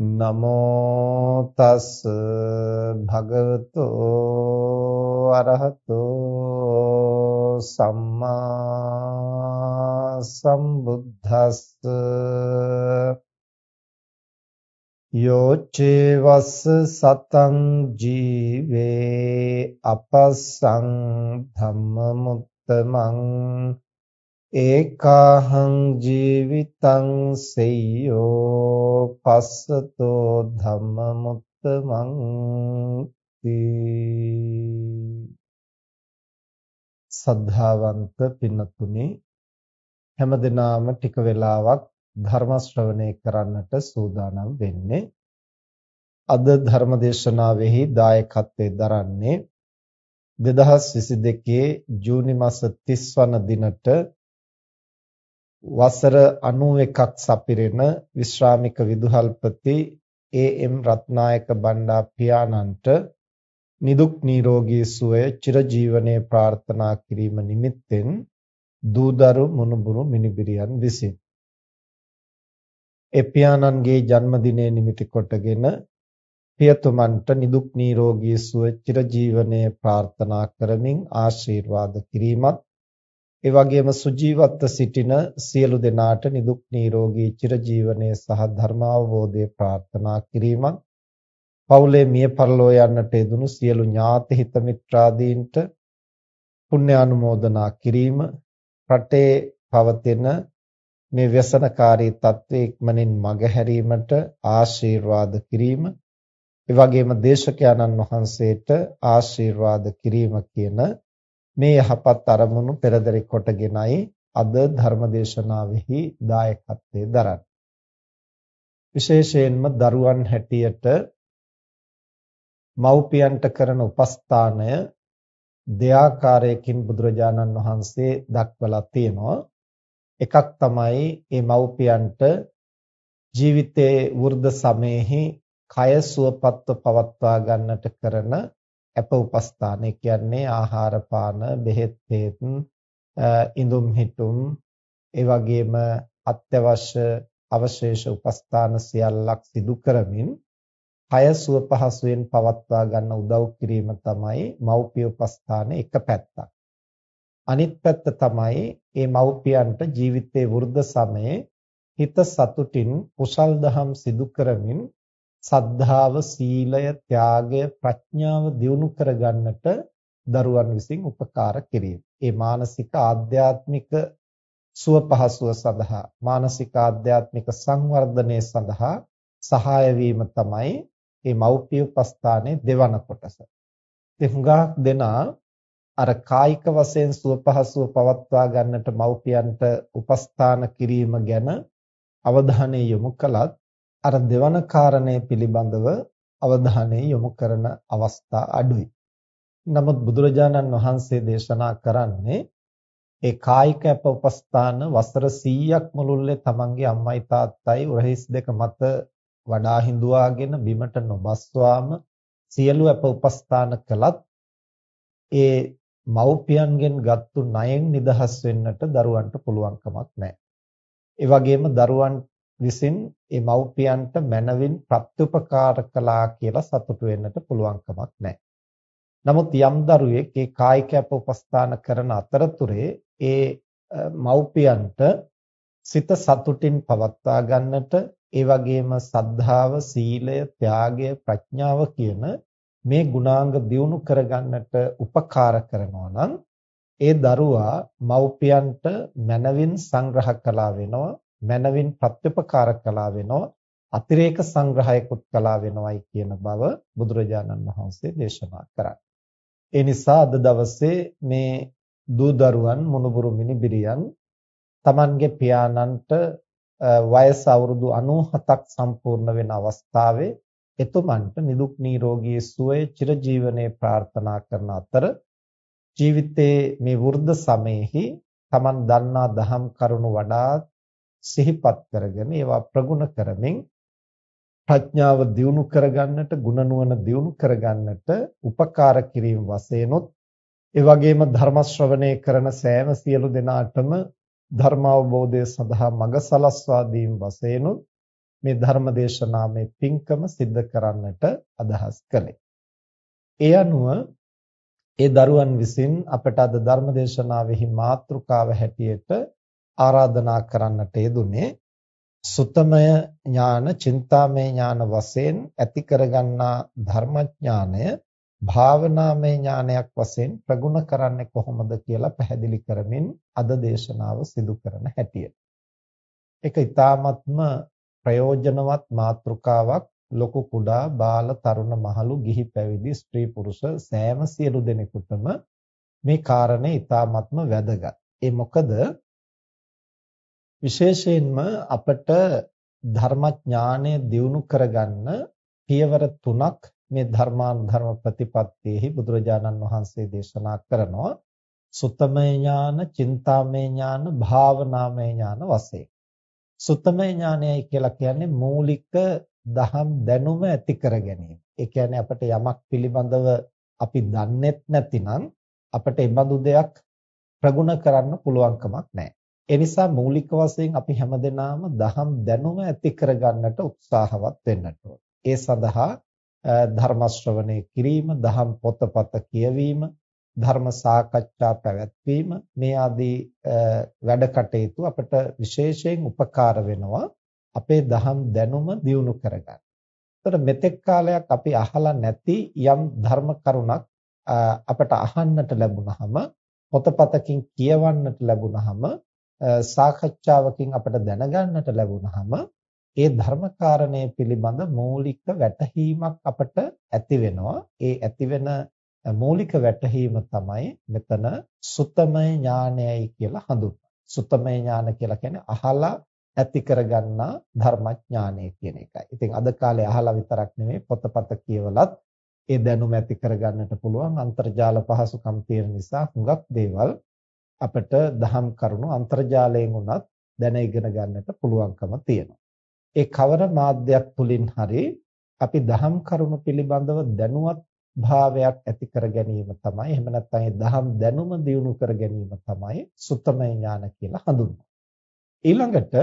නමෝ තස් භගවතෝ අරහතෝ සම්මා සම්බුද්දස්ස යෝචේ වස්ස සතං ජීවේ අපස්සං ධම්මමුත්තමං ඒකාහං ජීවිතං සෙය්‍යෝ පස්සතෝ ධම්මමුත්තමං සද්ධාවන්ත පින්නතුනි හැමදෙනාම ටික වෙලාවක් ධර්ම ශ්‍රවණය කරන්නට සූදානම් වෙන්නේ. අද ධර්ම දේශනාවෙහි දායකත්වයෙන් දරන්නේ 2022 ජූනි මාස 30 වන දිනට වසර 91ක් සපිරෙන විශ්‍රාමික විදුහල්පති ඒ.එම්. රත්නායක බණ්ඩා පියාණන්ට නිදුක් නිරෝගී සුවය චිරජීවනයේ ප්‍රාර්ථනා කිරීම නිමිත්තෙන් දූදරු මුණුබුරු මිනිබිරියන් විසින් ඒ පියාණන්ගේ ජන්මදිනය නිමිති කොටගෙන පියතුමන්ට නිදුක් නිරෝගී සුව චිරජීවනයේ ප්‍රාර්ථනා කරමින් ආශිර්වාද කිරීමත් ඒ වගේම සුජීවත්ව සිටින සියලු දෙනාට නිදුක් නිරෝගී චිරජීවනයේ සහ ධර්මාවබෝධය ප්‍රාර්ථනා කිරීමත් පවුලේ මිය පරලෝ යන්නට යෙදුණු සියලු ඥාති හිත මිත්‍රාදීන්ට පුණ්‍ය අනුමෝදනා කිරීම. රටේ පවතින මේ વ્યසනකාරී තත්ත්වයේ ඉක්මනින් මගහැරීමට ආශිර්වාද කිරීම. ඒ වගේම දේශකයන්න් වහන්සේට ආශිර්වාද කිරීම කියන මේ යහපත් අරමුණු පෙරදරි කොටගෙනයි අද ධර්මදේශනාවෙහි දායකත්වයේ දරන්නේ. විශේෂයෙන්ම දරුවන් හැටියට මව්පියන්ට කරන උපස්ථානය දෙආකාරයකින් බුදුරජාණන් වහන්සේ දක්වලා තියෙනවා. එකක් තමයි මේ මව්පියන්ට ජීවිතයේ වෘද්ධ සමයේහි කය සුවපත්ව පවත්වා ගන්නට කරන අප උපස්ථාන කියන්නේ ආහාර පාන බෙහෙත් තේත් ඉඳුම් හිටුම් ඒ වගේම අත්‍යවශ්‍ය අවශේෂ උපස්ථාන සියල්ලක් සිදු කරමින් කය සුව පහසුවෙන් පවත්වා ගන්න උදව් කිරීම තමයි මව්පිය උපස්ථාන එක පැත්තක්. අනිත් පැත්ත තමයි මේ මව්පියන්ට ජීවිතයේ වෘද්ධ සමයේ හිත සතුටින් කුසල් දහම් සිදු කරමින් සද්ධාව, සීලය, ත්‍යාගය, ප්‍රඥාව දියුණු කරගන්නට දරුවන් විසින් උපකාර කිරීම. ඒ මානසික ආධ්‍යාත්මික සුව පහසුව සඳහා, මානසික ආධ්‍යාත්මික සංවර්ධනය සඳහා සහාය වීම තමයි මේ මෞපිය උපස්ථානයේ දෙවන කොටස. ඉතින් හුඟක් දෙනා අර කායික වශයෙන් සුව පහසුව පවත්වා ගන්නට මව්පියන්ට උපස්ථාන කිරීම ගැන අවධානය යොමු කළත් අර දෙවන කාරණය පිළිබඳව අවධානය යොමු කරන අවස්ථා අඩුයි. නමුත් බුදුරජාණන් වහන්සේ දේශනා කරන්නේ ඒ කායික අප උපස්ථාන වසර 100ක් මුළුල්ලේ තමන්ගේ අම්මයි තාත්තයි උරහිස් දෙක මත වඩා හිඳුවාගෙන බිමට නොබස්වාම සියලු අප උපස්ථාන කළත් ඒ මව්පියන්ගෙන් ගත්තු ණයෙන් නිදහස් වෙන්නට දරුවන්ට පුළුවන් කමක් නැහැ. ඒ වගේම දරුවන් විසින් ඒ මව්පියන්ට මනවින් ප්‍රත්‍යුපකාර කළා කියලා සතුටු වෙන්නට පුළුවන් කමක් නැහැ. නමුත් යම් දරුවෙක් ඒ කායික අප උපස්ථාන කරන අතරතුරේ ඒ මව්පියන්ට සිත සතුටින් පවත්වා ගන්නට ඒ වගේම සද්ධාව, සීලය, ත්‍යාගය, ප්‍රඥාව කියන මේ ගුණාංග දියුණු කරගන්නට උපකාර කරනවා නම් ඒ දරුවා මව්පියන්ට මනවින් සංග්‍රහ කළා වෙනවා මනවින් ප්‍රත්‍යපකාර කළා වෙනවා අතිරේක සංග්‍රහයකුත් කළා වෙනවයි කියන බව බුදුරජාණන් වහන්සේ දේශනා කරා. ඒ නිසා අද දවසේ මේ දූ දරුවන් මුණුබුරු මිනිබිරියන් Tamanගේ පියාණන්ට වයස අවුරුදු 97ක් සම්පූර්ණ වෙන අවස්ථාවේ එතුමන්ට නිදුක් නිරෝගී සුවය චිරජීවනයේ ප්‍රාර්ථනා කරන අතර ජීවිතයේ මේ වෘද්ධ සමයේහි Taman දන්නා දහම් කරුණු වඩා සිහිපත් කරගෙන ඒවා ප්‍රගුණ කරමින් ප්‍රඥාව දියුණු කරගන්නට ගුණ නුවණ දියුණු කරගන්නට උපකාර කිරීම වශයෙන්ොත් ඒ වගේම ධර්ම ශ්‍රවණය කරන සෑම සියලු දෙනාටම ධර්මාවබෝධය සඳහා මඟ සලස්වා දීම වශයෙන්ොත් මේ ධර්ම දේශනාවේ පින්කම සිද්ධ කරන්නට අදහස් කළේ. ඒ අනුව ඒ දරුවන් විසින් අපට අද ධර්ම දේශනාවෙහි මාතෘකාව හැටියට ආරාධනා කරන්නට යෙදුනේ සුතමය ඥාන, චින්තාමය ඥාන වශයෙන් ඇති කරගන්නා ධර්මඥානය භාවනාමය ඥානයක් වශයෙන් ප්‍රගුණ කරන්නේ කොහොමද කියලා පැහැදිලි කරමින් අද දේශනාව සිදු කරන හැටියට. ඒක ඊ타ත්ම ප්‍රයෝජනවත් මාතෘකාවක් ලොකු කුඩා බාල තරුණ මහලු ගිහි පැවිදි ස්ත්‍රී පුරුෂ සෑම සියලු දෙනෙකුටම මේ කාරණේ ඊ타ත්ම වැදගත්. ඒ මොකද විශේෂයෙන්ම අපට ධර්මඥානය දියුණු කරගන්න පියවර තුනක් මේ ධර්මානුධර්ම ප්‍රතිපත්තියෙහි බුදුරජාණන් වහන්සේ දේශනා කරනවා සුත්තමය ඥාන, චින්තාමය ඥාන, භාවනාමය ඥාන වශයෙන්. සුත්තමය ඥානයයි කියලා කියන්නේ මූලික දහම් දැනුම ඇති කර ගැනීම. ඒ කියන්නේ අපිට යමක් පිළිබඳව අපි දන්නේත් නැතිනම් අපිට ඒ බඳු දෙයක් ප්‍රගුණ කරන්න පුළුවන් කමක් නැහැ. ඒ නිසා මූලික වශයෙන් අපි හැමදෙනාම දහම් දැනුම ඇති කරගන්නට උත්සාහවත් වෙන්නට ඒ සඳහා ධර්ම ශ්‍රවණය කිරීම, දහම් පොතපත කියවීම, ධර්ම සාකච්ඡා පැවැත්වීම මේ ආදී වැඩ කටයුතු අපට විශේෂයෙන් උපකාර වෙනවා අපේ දහම් දැනුම දියුණු කරගන්න. එතකොට මෙතෙක් කාලයක් අපි අහලා නැති යම් ධර්ම කරුණක් අපට අහන්නට ලැබුණාම පොතපතකින් කියවන්නට ලැබුණාම සාකච්ඡාවකින් අපට දැනගන්නට ලැබුණාම ඒ ධර්මකාරණය පිළිබඳ මූලික වැටහීමක් අපට ඇති වෙනවා. ඒ ඇති වෙන මූලික වැටහීම තමයි මෙතන සුත්තමය ඥානයයි කියලා හඳුන්වන්නේ. සුත්තමය ඥාන කියලා කියන්නේ අහලා ඇති කරගන්නා ධර්මඥානය කියන එකයි. ඉතින් අද කාලේ අහලා විතරක් නෙමෙයි පොතපත කියවලත් ඒ දැනුම ඇති කරගන්නට පුළුවන් අන්තර්ජාල පහසුකම් තියෙන නිසා හුඟක් දේවල් අපිට දහම් කරුණු අන්තර්ජාලයෙන් උනත් දැන ඉගෙන ගන්නට පුළුවන්කම තියෙනවා. ඒ කවර මාධ්‍යයක් තුලින් හරි අපි දහම් කරුණු පිළිබඳව දැනුවත් භාවයක් ඇති කර ගැනීම තමයි එහෙම නැත්නම් ඒ දහම් දැනුම දියුණු කර ගැනීම තමයි සුත්තමය ඥාන කියලා හඳුන්වන්නේ. ඊළඟට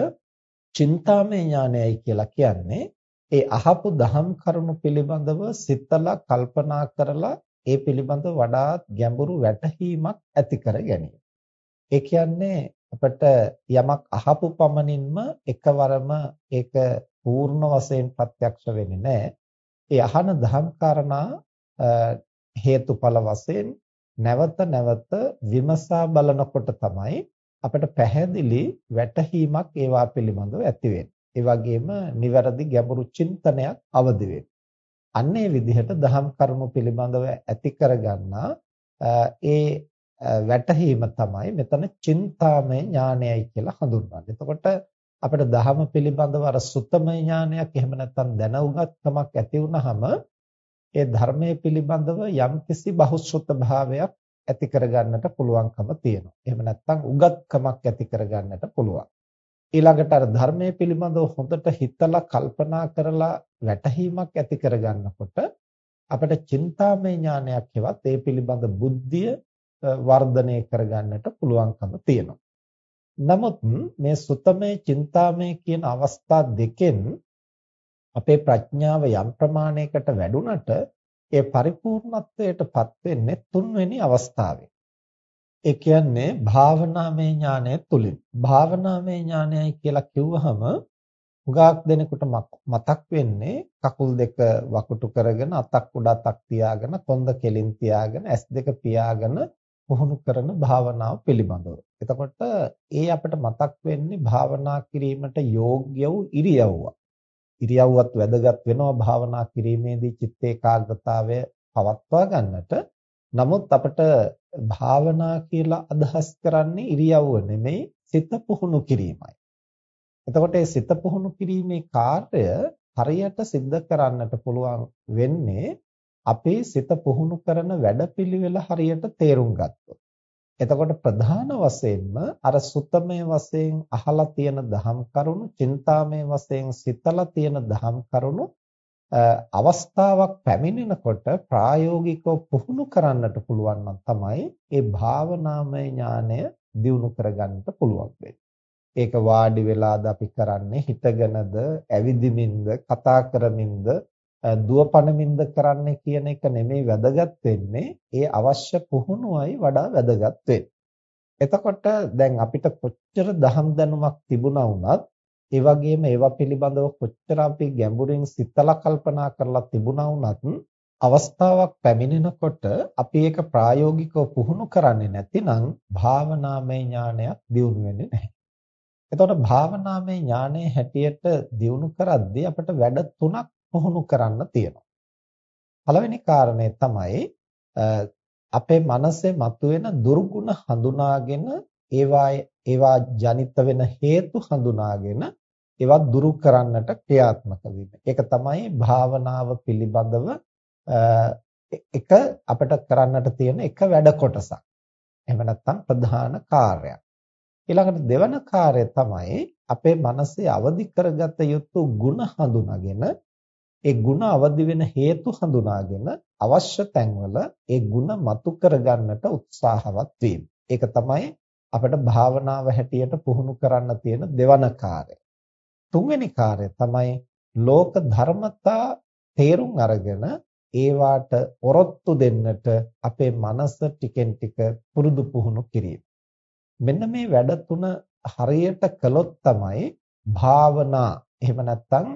චින්තාමය ඥානයයි කියලා කියන්නේ ඒ අහපු දහම් කරුණු පිළිබඳව සිතලා කල්පනා කරලා ඒ පිළිබඳව වඩාත් ගැඹුරු වැටහීමක් ඇති කර ගැනීම. ඒ කියන්නේ අපිට යමක් අහපු පමණින්ම එකවරම ඒක පූර්ණ වශයෙන් ප්‍රත්‍යක්ෂ වෙන්නේ නැහැ. ඒ අහන දහම් කාරණා හේතුඵල වශයෙන් නැවත නැවත විමසා බලනකොට තමයි අපිට පැහැදිලි වැටහීමක් ඒවා පිළිබඳව ඇති වෙන්නේ. ඒ වගේම නිවැරදි ගැඹුරු චින්තනයක් අවදි වෙන්නේ. අන්න ඒ විදිහට දහම් කරුණු පිළිබඳව ඇති කරගන්නා ඒ වැටහීම තමයි මෙතන චින්තාමය ඥානයයි කියලා හඳුන්වන්නේ. එතකොට අපිට දහම පිළිබඳව අර සුත්තමය ඥානයක් එහෙම නැත්නම් දැනුගත්කමක් ඇති වුනහම ඒ ධර්මයේ පිළිබඳව යම්කිසි බහුශෘත භාවයක් ඇති කරගන්නට පුළුවන්කම තියෙනවා. එහෙම නැත්නම් උගත්කමක් ඇති කරගන්නට පුළුවන්. ඊළඟට අර ධර්මයේ පිළිබඳව හොඳට හිතලා කල්පනා කරලා වැටහීමක් ඇති කරගන්නකොට අපිට චින්තාමය ඥානයක් හෙවත් ඒ පිළිබඳ බුද්ධිය වර්ධනය කරගන්නට පුළුවන්කම තියෙනවා. නමුත් මේ සුතමේ චින්තාමය කියන අවස්ථා දෙකෙන් අපේ ප්‍රඥාව යම් ප්‍රමාණයකට වැඩුණට ඒ පරිපූර්ණත්වයටපත් වෙන්නේ තුන්වෙනි අවස්ථාවේ. ඒ කියන්නේ භාවනාමය ඥානය තුලින්. භාවනාමය ඥානයයි කියලා කිව්වහම හුඟක් දෙනෙකුට මතක් වෙන්නේ කකුල් දෙක වකුටු කරගෙන අතක් උඩ අතක් තියාගෙන කොන්ද කෙලින් තියාගෙන ඇස් දෙක පියාගෙන පුහුණු කරන භාවනාව පිළිබඳව. එතකොට ඒ අපිට මතක් වෙන්නේ භාවනා කිරීමට යෝග්‍ය වූ ඉරියව්වක්. ඉරියව්වත් වැදගත් වෙනවා භාවනා කිරීමේදී චිත්ත ඒකාග්‍රතාවය පවත්වා ගන්නට. නමුත් අපිට භාවනා කියලා අදහස් කරන්නේ ඉරියව්ව නෙමෙයි සිත පුහුණු කිරීමයි. එතකොට මේ සිත පුහුණු කිරීමේ කාර්යය හරියට සිද්ධ කරන්නට පුළුවන් වෙන්නේ අපේ සිත පුහුණු කරන වැඩපිළිවෙල හරියට තේරුම් ගත්තොත්. එතකොට ප්‍රධාන වශයෙන්ම අර සුත්තමය වශයෙන් අහලා තියෙන දහම් කරුණු, චින්තාමය වශයෙන් සිතලා තියෙන දහම් කරුණු අවස්ථාවක් පැමිණෙනකොට ප්‍රායෝගිකව පුහුණු කරන්නට පුළුවන් නම් තමයි ඒ භාවනාමය ඥානය දියුණු කරගන්නට පුළුවන් වෙන්නේ. ඒක වාඩි වෙලාද අපි කරන්නේ හිතගෙනද, ඇවිදිමින්ද, කතා කරමින්ද, දුවපණමින්ද කරන්නේ කියන එක නෙමෙයි වැදගත් වෙන්නේ. ඒ අවශ්‍ය පුහුණුවයි වඩා වැදගත් වෙන්නේ. එතකොට දැන් අපිට කොච්චර දහම් දැනුමක් තිබුණා වුණත් ඒ වගේම ඒවා පිළිබඳව කොච්චර අපි ගැඹුරින් සිතලා කල්පනා කරලා තිබුණා වුණත් අවස්ථාවක් පැමිණෙනකොට අපි ඒක ප්‍රායෝගිකව පුහුණු කරන්නේ නැතිනම් භාවනාමය ඥානයක් දියුණු වෙන්නේ නැහැ. එතකොට භාවනාමය ඥානයේ හැටියට දියුණු කරද්දී අපිට වැඩ තුනක් පුහුණු කරන්න තියෙනවා. පළවෙනි කාරණය තමයි අපේ මනසේ මතුවෙන දුර්ගුණ හඳුනාගෙන ඒවා ඒවා ජනිත වෙන හේතු හඳුනාගෙන ඒවා දුරු කරන්නට ක්‍රියාත්මක වීම. ඒක තමයි භාවනාව පිළිබඳව එක අපිට කරන්නට තියෙන එක වැඩ කොටසක්. එහෙම නැත්නම් ප්‍රධාන කාර්යයක්. ඊළඟට දෙවන කාර්යය තමයි අපේ මනසේ අවදි කරගත යුතු ಗುಣ හඳුනාගෙන ඒ ಗುಣ අවදි වෙන හේතු හඳුනාගෙන අවශ්‍ය තැන්වල ඒ ಗುಣ මතු කරගන්නට උත්සාහවත් වීම. ඒක තමයි අපිට භාවනාව හැටියට පුහුණු කරන්න තියෙන දෙවන කාර්යය. තුන්වෙනි කාර්යය තමයි ලෝක ධර්මතා තේරුම් අරගෙන ඒවාට ඔරොත්තු දෙන්නට අපේ මනස ටිකෙන් ටික පුරුදු පුහුණු කිරීම. මෙන්න මේ වැඩ තුන හරියට කළොත් තමයි භාවනා එහෙම නැත්නම්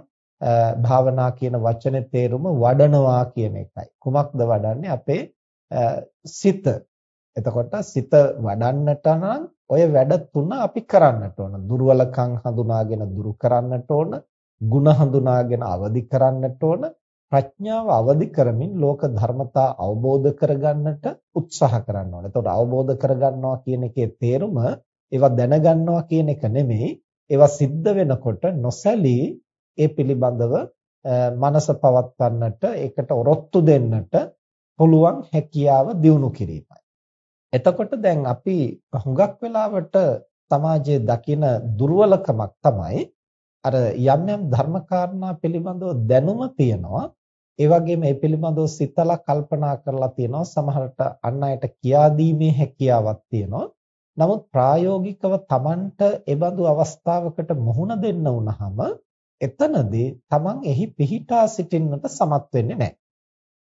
භාවනා කියන වචනේ තේරුම වඩනවා කියන එකයි. කුමක්ද වඩන්නේ අපේ සිත එතකොට සිත වඩන්නට නම් ඔය වැඩ තුන අපි කරන්නට ඕන. දුර්වලකම් හඳුනාගෙන දුරු කරන්නට ඕන. ಗುಣ හඳුනාගෙන අවදි කරන්නට ඕන. ප්‍රඥාව අවදි කරමින් ලෝක ධර්මතා අවබෝධ කරගන්නට උත්සාහ කරන්න ඕන. එතකොට අවබෝධ කරගන්නවා කියන එකේ තේරුම ඒවා දැනගන්නවා කියන එක නෙමෙයි. ඒවා සිද්ධ වෙනකොට නොසැලී ඒ පිළිබඳව මනස පවත්වන්නට ඒකට ඔරොත්තු දෙන්නට පුළුවන් හැකියාව දියුණු කිරීමයි. එතකොට දැන් අපි හුඟක් වෙලාවට සමාජයේ දකින දුර්වලකමක් තමයි අර යම් යම් ධර්මකාරණා පිළිබඳව දැනුම තියනවා. ඒ වගේම ඒ පිළිබඳව සිතලා කල්පනා කරලා තියෙනවා. සමහරට අන් අයට කියා දීමේ හැකියාවක් තියෙනවා. නමුත් ප්‍රායෝගිකව Tamanට ඒබඳු අවස්ථාවකට මුහුණ දෙන්න වුනහම එතනදී Taman එහි පිහිටා සිටින්නට සමත් වෙන්නේ නැහැ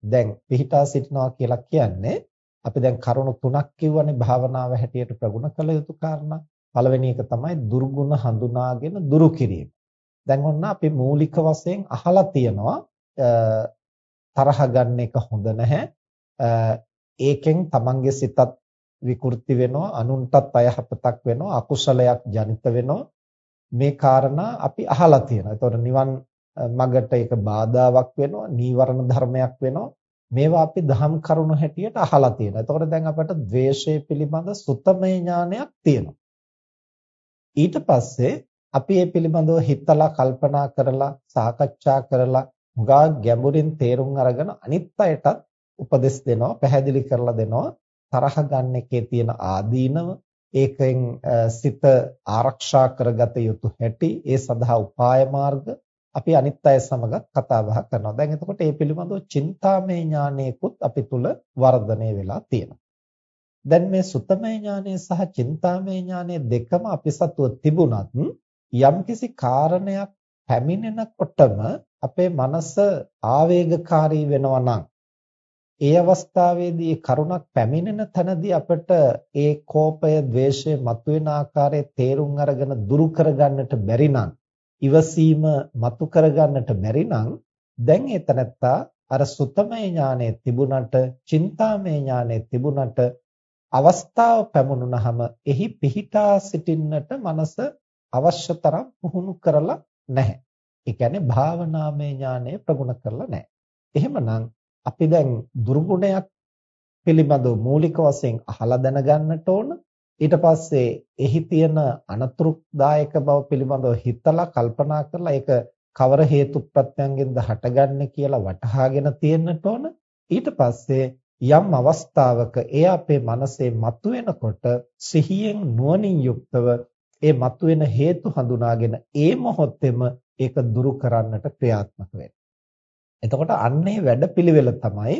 දැන් පිහිටා සිටිනවා කියලා කියන්නේ අපි දැන් කරුණු තුනක් කිව්වනේ භාවනාව හැටියට ප්‍රගුණ කළ යුතු කාරණා. පළවෙනි එක තමයි දුර්ගුණ හඳුනාගෙන දුරු කිරීම. දැන් ඔන්න අපි මූලික වශයෙන් අහලා තියෙනවා තරහ ගන්න එක හොඳ නැහැ. ඒකෙන් තමන්ගේ සිතත් විකෘති වෙනවා, අනුන්ටත් අයහපතක් වෙනවා, අකුසලයක් ජනිත වෙනවා. මේ කාරණා අපි අහලා තියෙනවා. ඒතකොට නිවන් මගට ඒක බාධාවක් වෙනවා, නීවරණ ධර්මයක් වෙනවා. මේවා අපි දහම් කරුණු හැටියට අහලා තියෙනවා. එතකොට දැන් අපට ද්වේෂය පිළිබඳ සුතමේ ඥානයක් තියෙනවා. ඊට පස්සේ අපි මේ පිළිබඳව හිතලා කල්පනා කරලා සාකච්ඡා කරලා හුඟා ගැඹුරින් තේරුම් අරගෙන අනිත් අයටත් උපදෙස් දෙනවා, පැහැදිලි කරලා දෙනවා. තරහ ගන්න එකේ තියෙන ආදීනව, ඒකෙන් සිත ආරක්ෂා කරගත යුතු හැටි ඒ සඳහා උපාය මාර්ග අපි අනිත් අය සමග කතා බහ කරනවා. දැන් එතකොට මේ පිළිබඳව චින්තාමය ඥානයකුත් අපි තුල වර්ධනය වෙලා තියෙනවා. දැන් මේ සුතමය ඥානය සහ චින්තාමය ඥානය දෙකම අපි සතුව තිබුණත් යම්කිසි කාරණයක් පැමිණෙනකොටම අපේ මනස ආවේගකාරී වෙනවා නම් ඒ අවස්ථාවේදී කරුණක් පැමිණෙන තැනදී අපිට ඒ කෝපය, ద్వේෂය මතුවෙන ආකාරයේ තේරුම් අරගෙන දුරු කරගන්නට බැරි නම් ඉවසීම මතු කරගන්නට බැරි නම් දැන් එතනත්තා අර සුතමය ඥානය තිබුණට, චින්තාමය ඥානය තිබුණට අවස්ථාව පැමුණුනහම එහි පිහිටා සිටින්නට මනස අවශ්‍ය තරම් පුහුණු කරලා නැහැ. ඒ කියන්නේ භාවනාමය ඥානය ප්‍රගුණ කරලා නැහැ. එහෙමනම් අපි දැන් දුර්ගුණයක් පිළිබඳව මූලික වශයෙන් අහලා දැනගන්නට ඕන. ඊට පස්සේ එහි තියෙන අනතුරුදායක බව පිළිබඳව හිතලා කල්පනා කරලා ඒක කවර හේතු ප්‍රත්‍යයෙන්ද හටගන්නේ කියලා වටහාගෙන තියෙන්නට ඕන. ඊට පස්සේ යම් අවස්ථාවක එය අපේ මනසේ මතුවෙනකොට සිහියෙන් නුවණින් යුක්තව ඒ මතුවෙන හේතු හඳුනාගෙන ඒ මොහොතේම ඒක දුරු කරන්නට ක්‍රියාත්මක වෙනවා. එතකොට අන්නේ වැඩපිළිවෙල තමයි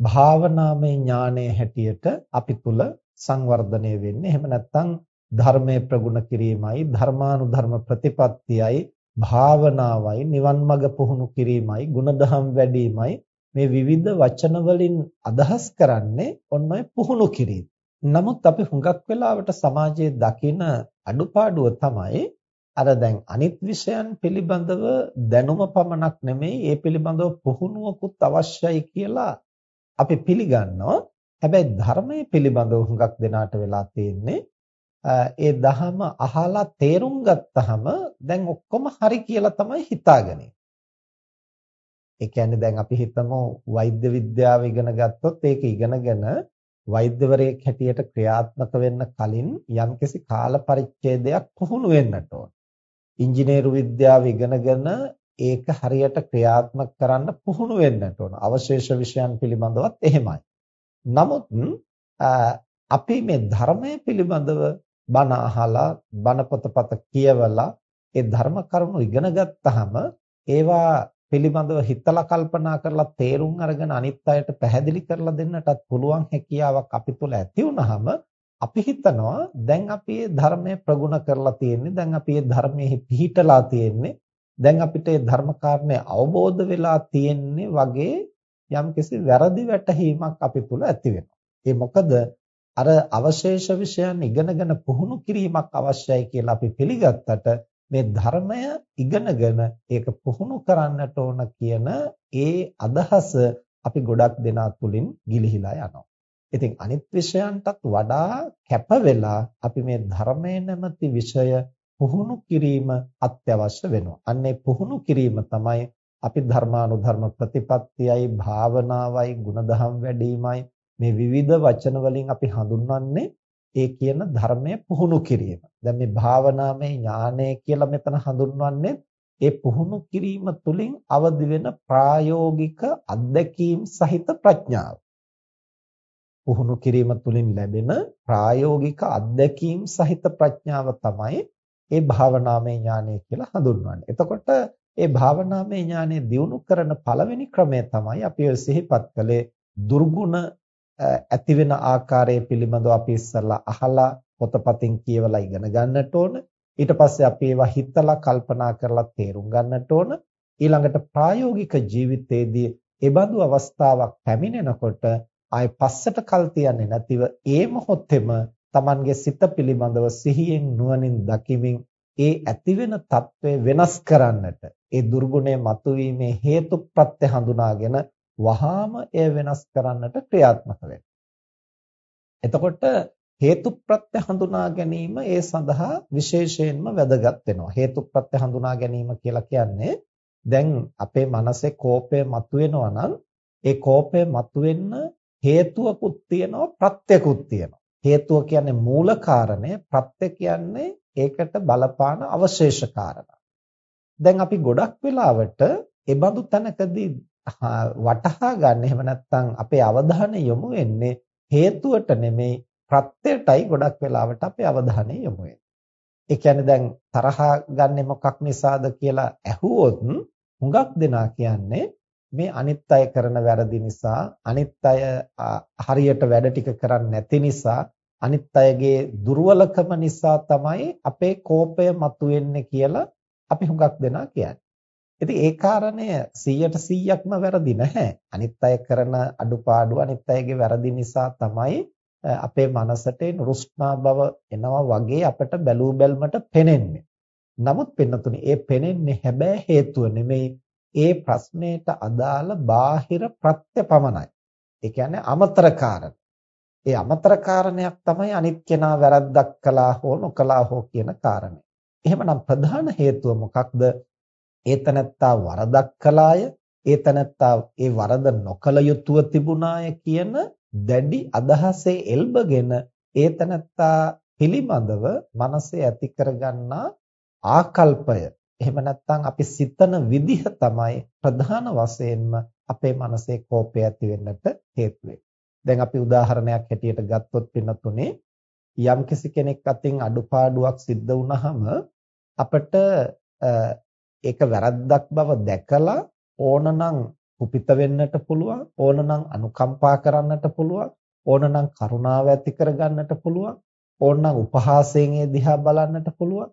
භාවනාමය ඥානයේ හැටියට අපි තුල සංවර්ධනය වෙන්නේ. එහෙම නැත්නම් ධර්මයේ ප්‍රගුණ කිරීමයි ධර්මානුධර්ම ප්‍රතිපත්තියයි භාවනාවයි නිවන් මඟ පුහුණු කිරීමයි ಗುಣධම් වැඩිමයි මේ විවිධ වචන වලින් අදහස් කරන්නේ ඔන්න ඔය පුහුණු කිරීම. නමුත් අපි හුඟක් වෙලාවට සමාජයේ දකින අඩුපාඩුව තමයි අර දැන් අනිත් විෂයන් පිළිබඳව දැනුම පමණක් නෙමෙයි ඒ පිළිබඳව පුහුණුවකුත් අවශ්‍යයි කියලා අපි පිළිගන්නවා. හැබැයි ධර්මයේ පිළිබඳව හුඟක් දෙනාට වෙලා තියෙන්නේ ඒ දහම අහලා තේරුම් ගත්තහම දැන් ඔක්කොම හරි කියලා තමයි හිතාගන්නේ. ඒ කියන්නේ දැන් අපි හිතමු වෛද්‍ය විද්‍යාව ඉගෙන ගත්තොත් ඒක ඉගෙනගෙන වෛද්‍යවරයෙක් හැටියට ක්‍රියාත්මක වෙන්න කලින් යම්කිසි කාල පරිච්ඡේදයක් පුහුණු වෙන්නට ඕන. ඉංජිනේරු විද්‍යාව ඉගෙනගෙන ඒක හරියට ක්‍රියාත්මක කරන්න පුහුණු වෙන්නට ඕන. අවශේෂ විෂයන් පිළිබඳවත් එහෙමයි. නමුත් අපි මේ ධර්මයේ පිළිබඳව බණ අහලා බණ පොතපත කියවලා ඒ ධර්ම කරුණු ඉගෙන ගත්තාම ඒවා පිළිබඳව හිතලා කල්පනා කරලා තේරුම් අරගෙන අනිත් අයට පැහැදිලි කරලා දෙන්නටත් පුළුවන් හැකියාවක් අපි තුල ඇති වුනහම අපි හිතනවා දැන් අපි මේ ධර්මය ප්‍රගුණ කරලා තියෙන්නේ දැන් අපි මේ ධර්මයේ පිහිටලා තියෙන්නේ දැන් අපිට මේ ධර්ම කාරණේ අවබෝධ වෙලා තියෙන්නේ වගේ යම්කිසි වැරදි වැටහීමක් අපි තුල ඇති වෙනවා. ඒ මොකද අර අවශේෂ විෂයන් ඉගෙනගෙන පුහුණු කිරීමක් අවශ්‍යයි කියලා අපි පිළිගත්තට මේ ධර්මය ඉගෙනගෙන ඒක පුහුණු කරන්නට ඕන කියන ඒ අදහස අපි ගොඩක් දෙනා තුලින් ගිලිහිලා යනවා. ඉතින් අනිත් විෂයන්ටත් වඩා කැප වෙලා අපි මේ ධර්මයේ නැමැති විෂය පුහුණු කිරීම අත්‍යවශ්‍ය වෙනවා. අන්නේ පුහුණු කිරීම තමයි අපි ධර්මානුධර්ම ප්‍රතිපත්තියයි භාවනාවයි ಗುಣධම් වැඩිමයි මේ විවිධ වචන වලින් අපි හඳුන්වන්නේ ඒ කියන ධර්මය පුහුණු කිරීම. දැන් මේ භාවනාමය ඥානය කියලා මෙතන හඳුන්වන්නේ ඒ පුහුණු කිරීම තුළින් අවදි වෙන ප්‍රායෝගික අත්දැකීම් සහිත ප්‍රඥාව. පුහුණු කිරීම තුළින් ලැබෙන ප්‍රායෝගික අත්දැකීම් සහිත ප්‍රඥාව තමයි ඒ භාවනාමය ඥානය කියලා හඳුන්වන්නේ. එතකොට ඒ භාවනාමය ඥානය දියුණු කරන පළවෙනි ක්‍රමය තමයි අපි සිහිපත් කළේ දුර්ගුණ ඇති වෙන ආකාරය පිළිබඳව අපි ඉස්සලා අහලා පොතපතින් කියවලා ඉගෙන ගන්නට ඕන. ඊට පස්සේ අපි ඒවා හිතලා කල්පනා කරලා තේරුම් ගන්නට ඕන. ඊළඟට ප්‍රායෝගික ජීවිතයේදී ඒබඳු අවස්ථාවක් පැමිණෙනකොට ආය පස්සට කල් තියන්නේ නැතිව ඒ මොහොතේම Tamanගේ සිත පිළිබඳව සිහියෙන් නුවණින් දකිමින් ඒ ඇතිවෙන తත්වය වෙනස් කරන්නට ඒ දුර්ගුණය මතුවීමේ හේතු ප්‍රත්‍ය හඳුනාගෙන වහාම එය වෙනස් කරන්නට ක්‍රියාත්මක වෙනවා. එතකොට හේතුප්‍රත්‍ය හඳුනා ගැනීම ඒ සඳහා විශේෂයෙන්ම වැදගත් වෙනවා. හේතුප්‍රත්‍ය හඳුනා ගැනීම කියලා කියන්නේ දැන් අපේ මනසේ කෝපය මතුවෙනවා නම් ඒ කෝපය මතුවෙන්න හේතුවකුත් තියෙනවා ප්‍රත්‍යකුත් තියෙනවා. හේතුව කියන්නේ මූල කාරණය, ප්‍රත්‍ය කියන්නේ ඒකට බලපාන අවශේෂ කාරණා. දැන් අපි ගොඩක් වෙලාවට ඒ බඳු තැනකදී වටහා ගන්න එහෙම නැත්නම් අපේ අවධානය යොමු වෙන්නේ හේතුවට නෙමෙයි ප්‍රත්‍යයටයි ගොඩක් වෙලාවට අපේ අවධානය යොමු වෙන්නේ. ඒ කියන්නේ දැන් තරහ ගන්නෙ මොකක් නිසාද කියලා ඇහුවොත් හුඟක් දෙනා කියන්නේ මේ අනිත් අය කරන වැරදි නිසා අනිත් අය හරියට වැඩ ටික කරන්නේ නැති නිසා අනිත් අයගේ දුර්වලකම නිසා තමයි අපේ කෝපය මතුවෙන්නේ කියලා අපි හුඟක් දෙනා කියන්නේ. ඉතින් ඒ කාරණය 100ට 100ක්ම වැරදි නැහැ. අනිත් අය කරන අඩුපාඩු අනිත් අයගේ වැරදි නිසා තමයි අපේ මනසට නුරුස්නා බව එනවා වගේ අපිට බැලූ බැල්මට පෙනෙන්නේ. නමුත් පින්නතුනි ඒ පෙනෙන්නේ හැබැයි හේතුව නෙමෙයි ඒ ප්‍රශ්නයට අදාළ බාහිර ප්‍රත්‍ය පමණයි. ඒ කියන්නේ අමතර කාරණා. ඒ අමතර කාරණයක් තමයි අනිත් කෙනා වැරද්දක් කළා හෝ නොකළා හෝ කියන කාරණය. එහෙමනම් ප්‍රධාන හේතුව මොකක්ද? ඒතනත්තා වරදක් කළාය, ඒතනත්තා ඒ වරද නොකළ යුතුව තිබුණාය කියන දැඩි අදහසේ එල්බගෙන ඒතනත්තා පිළිබඳව මනසේ ඇති කරගන්නා ආකල්පය එහෙම නැත්නම් අපි සිතන විදිහ තමයි ප්‍රධාන වශයෙන්ම අපේ මනසේ කෝපය ඇති වෙන්නට හේතු දැන් අපි උදාහරණයක් හැටියට ගත්තොත් පින්නතුනේ යම්කිසි කෙනෙක් අතින් අඩුපාඩුවක් සිද්ධ වුණාම අපිට ඒක වැරද්දක් බව දැකලා ඕනනම් කුපිත වෙන්නට පුළුවන් ඕනනම් අනුකම්පා කරන්නට පුළුවන් ඕනනම් කරුණාව ඇති කරගන්නට පුළුවන් ඕනනම් උපහාසයෙන් ඒ දිහා බලන්නට පුළුවන්